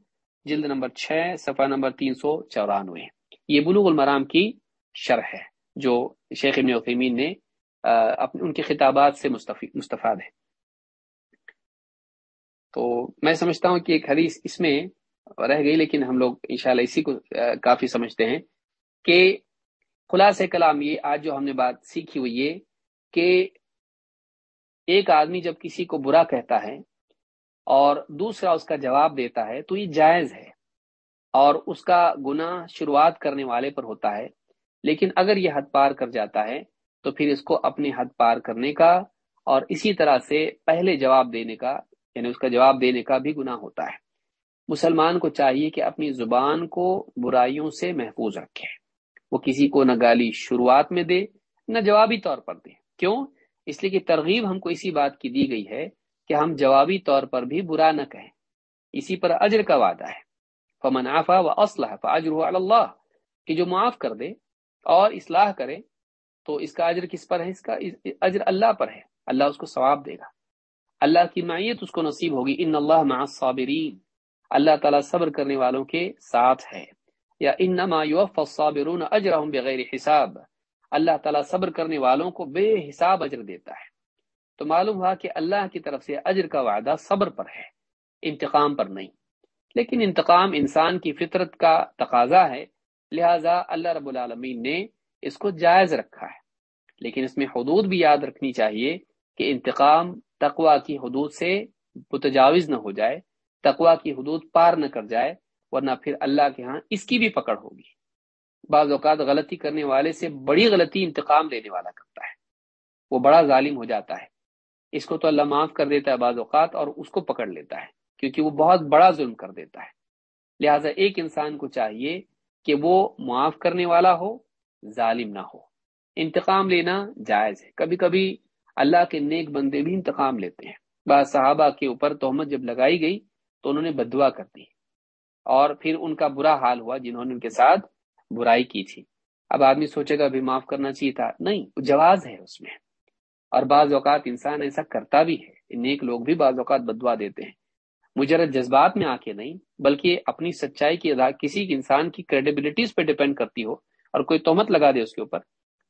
جلد نمبر چھ، صفحہ نمبر تین سو چورانوے۔ یہ بلوغ المرام کی شرح ہے، جو شیخ ابن عثیمین نے ان کے خطابات سے مستفاد ہے۔ تو میں سمجھتا ہوں کہ ایک حدیث اس میں رہ گئی، لیکن ہم لوگ انشاءاللہ اسی کو کافی سمجھتے ہیں کہ خلاص کلام یہ آج جو ہم نے بات سیکھی ہوئی یہ کہ ایک آدمی جب کسی کو برا کہتا ہے اور دوسرا اس کا جواب دیتا ہے، تو یہ جائز ہے۔ اور اس کا گناہ شروعات کرنے والے پر ہوتا ہے، لیکن اگر یہ حد پار کر جاتا ہے، تو پھر اس کو اپنے حد پار کرنے کا اور اسی طرح سے پہلے جواب دینے کا یعنی اس کا جواب دینے کا بھی گناہ ہوتا ہے۔ مسلمان کو چاہیے کہ اپنی زبان کو برائیوں سے محفوظ رکھے۔ وہ کسی کو نہ گالی شروعات میں دے، نہ جوابی طور پر دے۔ کیوں؟ اس لیے کہ ترغیب ہم کو اسی بات کی دی گئی ہے کہ ہم جوابی طور پر بھی برا نہ کہیں۔ اسی پر اجر کا وعدہ ہے۔ فمن آفا و اسلح فاجر اللہ کہ جو معاف کر دے اور اصلاح کرے تو اس کا اجر کس پر ہے؟ اس کا اجر اللہ پر ہے۔ اللہ اس کو ثواب دے گا۔ اللہ کی معیت اس کو نصیب ہوگی۔ ان اللہ مع الصابرین اللہ تعالیٰ صبر کرنے والوں کے ساتھ ہے۔ یا انما يوفى الصابرون اجرهم بغیر حساب۔ اللہ تعالیٰ صبر کرنے والوں کو بے حساب اجر دیتا ہے۔ تو معلوم ہوا کہ اللہ کی طرف سے اجر کا وعدہ صبر پر ہے، انتقام پر نہیں۔ لیکن انتقام انسان کی فطرت کا تقاضا ہے، لہذا اللہ رب العالمین نے اس کو جائز رکھا ہے۔ لیکن اس میں حدود بھی یاد رکھنی چاہیے کہ انتقام تقوا کی حدود سے متجاوز نہ ہو جائے تقوا کی حدود پار نہ کر جائے، ورنہ پھر اللہ کے ہاں اس کی بھی پکڑ ہوگی۔ بعض اوقات غلطی کرنے والے سے بڑی غلطی انتقام لینے والا کرتا ہے۔ وہ بڑا ظالم ہو جاتا ہے۔ اس کو تو اللہ معاف کر دیتا ہے بعض اوقات اور اس کو پکڑ لیتا ہے، کیونکہ وہ بہت بڑا ظلم کر دیتا ہے۔ لہٰذا ایک انسان کو چاہیے کہ وہ معاف کرنے والا ہو، ظالم نہ ہو۔ انتقام لینا جائز ہے۔ کبھی کبھی اللہ کے نیک بندے بھی انتقام لیتے ہیں۔ بعض صحابہ کے اوپر تہمت جب لگائی گئی تو انہوں نے بدوا کر دی۔ اور پھر ان کا برا حال ہوا جنہوں نے ان کے ساتھ برائی کی تھی۔ اب آدمی سوچے گا، ابھی معاف کرنا چاہیے تھا۔ نہیں جواز ہے اس میں۔ اور بعض اوقات انسان ایسا کرتا بھی ہے نیک لوگ بھی بعض اوقات بدوا دیتے ہیں۔ مجرد جذبات میں آ کے نہیں، بلکہ اپنی سچائی کی ادا، کسی انسان کی کریڈیبلٹیز پہ ڈپینڈ کرتی ہو اور کوئی تہمت لگا دے اس کے اوپر۔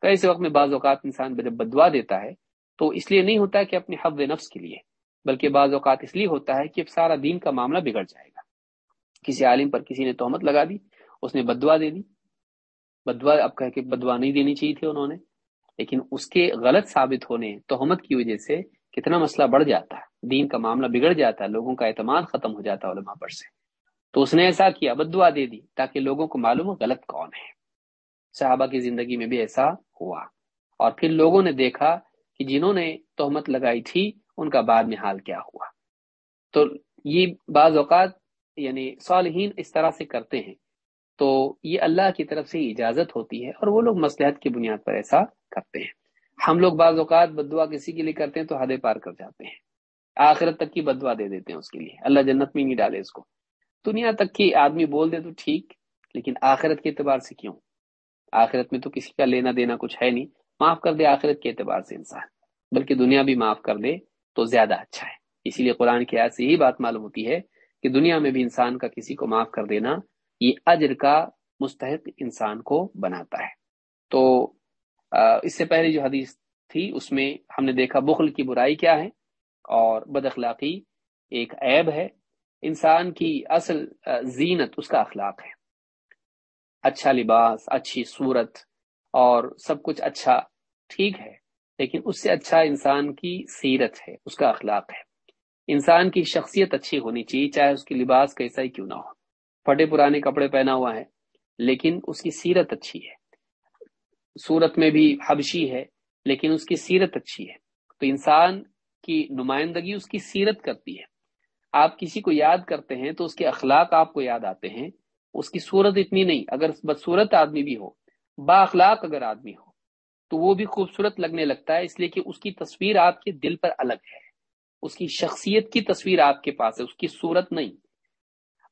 تو ایسے وقت میں بعض اوقات انسان جب بدوا دیتا ہے، تو اس لیے نہیں ہوتا کہ اپنے حب نفس کے لیے، بلکہ بعض اوقات اس لیے ہوتا ہے کہ سارا دین کا معاملہ بگڑ جائے گا۔ کسی عالم پر کسی نے تہمت لگا دی، اس نے بدوا دے دی۔ بدوا اب کہہ کے بدوا نہیں دینی چاہیے تھی انہوں نے۔ لیکن اس کے غلط ثابت ہونے، تہمت کی وجہ سے کتنا مسئلہ بڑھ جاتا ہے، دین کا معاملہ بگڑ جاتا ہے، لوگوں کا اعتماد ختم ہو جاتا ہے علماء پر سے۔ تو اس نے ایسا کیا بدوا دے دی تاکہ لوگوں کو معلوم ہو غلط کون ہے۔ صحابہ کی زندگی میں بھی ایسا ہوا۔ اور پھر لوگوں نے دیکھا کہ جنہوں نے تہمت لگائی تھی، ان کا بعد میں حال کیا ہوا۔ تو یہ بعض اوقات یعنی صالحین اس طرح سے کرتے ہیں۔ تو یہ اللہ کی طرف سے اجازت ہوتی ہے اور وہ لوگ مسلحت کی بنیاد پر ایسا کرتے ہیں۔ ہم لوگ بعض اوقات بدعا کسی کے لیے کرتے ہیں تو حدیں پار کر جاتے ہیں۔ آخرت تک کی بدعا دے دیتے ہیں اس کے لیے۔ اللہ جنت میں نہیں ڈالے اس کو۔ دنیا تک کی آدمی بول دے تو ٹھیک، لیکن آخرت کے اعتبار سے کیوں؟ آخرت میں تو کسی کا لینا دینا کچھ ہے نہیں۔ معاف کر دے آخرت کے اعتبار سے انسان۔ بلکہ دنیا بھی معاف کر دے تو زیادہ اچھا ہے۔ اسی لیے قرآن کی آیت سے یہی بات معلوم ہوتی ہے کہ دنیا میں بھی انسان کا کسی کو معاف کر دینا یہ اجر کا مستحق انسان کو بناتا ہے۔ تو اس سے پہلے جو حدیث تھی، اس میں ہم نے دیکھا بخل کی برائی کیا ہے اور بد اخلاقی ایک عیب ہے۔ انسان کی اصل زینت اس کا اخلاق ہے۔ اچھا لباس، اچھی صورت اور سب کچھ اچھا ٹھیک ہے، لیکن اس سے اچھا انسان کی سیرت ہے، اس کا اخلاق ہے۔ انسان کی شخصیت اچھی ہونی چاہیے، چاہے اس کی لباس کیسا ہی کیوں نہ ہو۔ پھٹے پرانے کپڑے پہنا ہوا ہے، لیکن اس کی سیرت اچھی ہے۔ صورت میں بھی حبشی ہے، لیکن اس کی سیرت اچھی ہے۔ تو انسان کی نمائندگی اس کی سیرت کرتی ہے۔ آپ کسی کو یاد کرتے ہیں تو اس کے اخلاق آپ کو یاد آتے ہیں۔ اس کی صورت اتنی نہیں۔ اگر بدصورت آدمی بھی ہو، با اخلاق اگر آدمی ہو، تو وہ بھی خوبصورت لگنے لگتا ہے، اس لیے کہ اس کی تصویر آپ کے دل پر الگ ہے۔ اس کی شخصیت کی تصویر آپ کے پاس ہے، اس کی صورت نہیں۔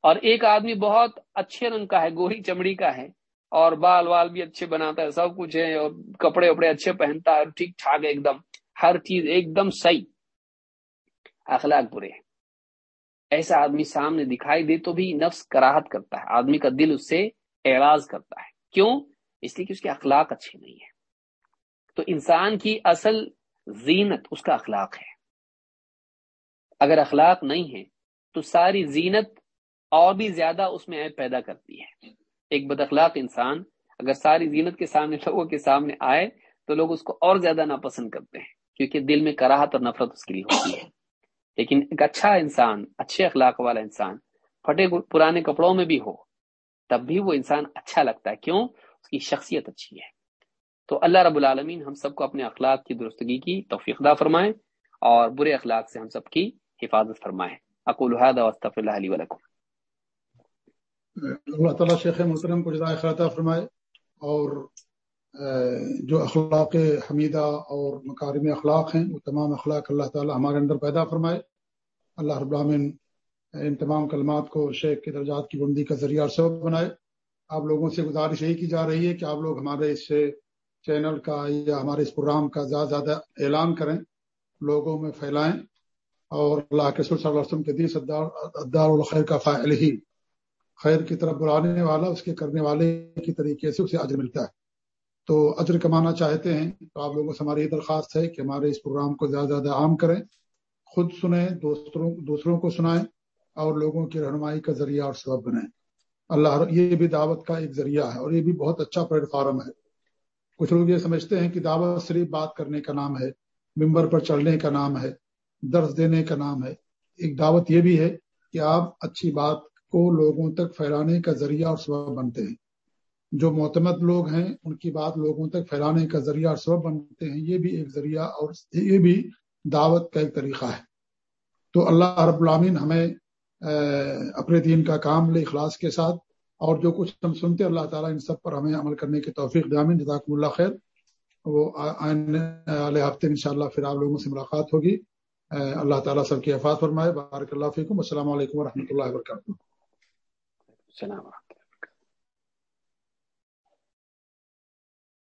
اور ایک آدمی بہت اچھے رنگ کا ہے، گوری چمڑی کا ہے اور بال وال بھی اچھے بناتا ہے، سب کچھ ہے، اور کپڑے وپڑے اچھے پہنتا ہے ٹھیک ٹھاک ایک دم۔ ہر چیز ایک دم صحیح۔ اخلاق برے۔ ایسا آدمی سامنے دکھائی دے تو بھی نفس کراہت کرتا ہے۔ آدمی کا دل اس سے اعراض کرتا ہے۔ کیوں؟ اس لیے کہ اس کے اخلاق اچھے نہیں ہے تو انسان کی اصل زینت اس کا اخلاق ہے۔ اگر اخلاق نہیں ہے تو ساری زینت اور بھی زیادہ اس میں عیب پیدا کرتی ہے۔ ایک بد اخلاق انسان اگر ساری زینت کے سامنے، لوگوں کے سامنے آئے تو لوگ اس کو اور زیادہ ناپسند کرتے ہیں، کیونکہ دل میں کراہت اور نفرت اس کے لیے ہوتی ہے۔ لیکن ایک اچھا انسان، اچھے اخلاق والا انسان پھٹے پرانے کپڑوں میں بھی ہو، تب بھی وہ انسان اچھا لگتا ہے۔ کیوں؟ اس کی شخصیت اچھی ہے۔ تو اللہ رب العالمین ہم سب کو اپنے اخلاق کی درستگی کی توفیق دا فرمائیں اور برے اخلاق سے ہم سب کی حفاظت فرمائیں اقول هذا واستغفر الله لي ولكم۔ اللہ تعالیٰ شیخ محترم کو جزائے خیرات فرمائے اور جو اخلاق حمیدہ اور مکارم اخلاق ہیں، وہ تمام اخلاق اللہ تعالیٰ ہمارے اندر پیدا فرمائے۔ اللہ رب العالمین ان تمام کلمات کو شیخ کے درجات کی بندی کا ذریعہ سبب بنائے۔ آپ لوگوں سے گزارش یہی کی جا رہی ہے کہ آپ لوگ ہمارے اس چینل کا یا ہمارے اس پروگرام کا زیادہ زیادہ اعلان کریں، لوگوں میں پھیلائیں اور اللہ کے صلی اللہ علیہ وسلم کے دیس ادار الخیر کا فائل ہی خیر کی طرف بلانے والا، اس کے کرنے والے کی طریقے سے اسے عجر ملتا ہے۔ تو اجر کمانا چاہتے ہیں تو آپ لوگوں سے ہماری یہ درخواست ہے کہ ہمارے اس پروگرام کو زیادہ زیادہ عام کریں، خود سنیں دوسروں دوسروں کو سنائیں اور لوگوں کی رہنمائی کا ذریعہ اور سبب بنائیں۔ اللہ یہ بھی دعوت کا ایک ذریعہ ہے اور یہ بھی بہت اچھا پلیٹ فارم ہے۔ کچھ لوگ یہ سمجھتے ہیں کہ دعوت صرف بات کرنے کا نام ہے، ممبر پر چڑھنے کا نام ہے، درس دینے کا نام ہے۔ ایک دعوت یہ بھی ہے کہ آپ اچھی بات کو لوگوں تک پھیلانے کا ذریعہ اور سبب بنتے ہیں۔ جو معتمد لوگ ہیں، ان کی بات لوگوں تک پھیلانے کا ذریعہ اور سبب بنتے ہیں، یہ بھی ایک ذریعہ اور یہ بھی دعوت کا ایک طریقہ ہے۔ تو اللہ رب العامین ہمیں اپنے دین کا کام لے، اخلاص کے ساتھ، اور جو کچھ ہم سنتے اللہ تعالیٰ ان سب پر ہمیں عمل کرنے کی توفیق دامین جزاکم اللہ خیر۔ وہ علیہ ہفتے ان شاء اللہ پھر آپ لوگوں سے ملاقات ہوگی۔ اللہ تعالیٰ سب کی حفاظ فرمائے۔ بارک اللہ فیکم۔ السلام علیکم و رحمۃ اللہ وبرکاتہ۔ السلام علیکم۔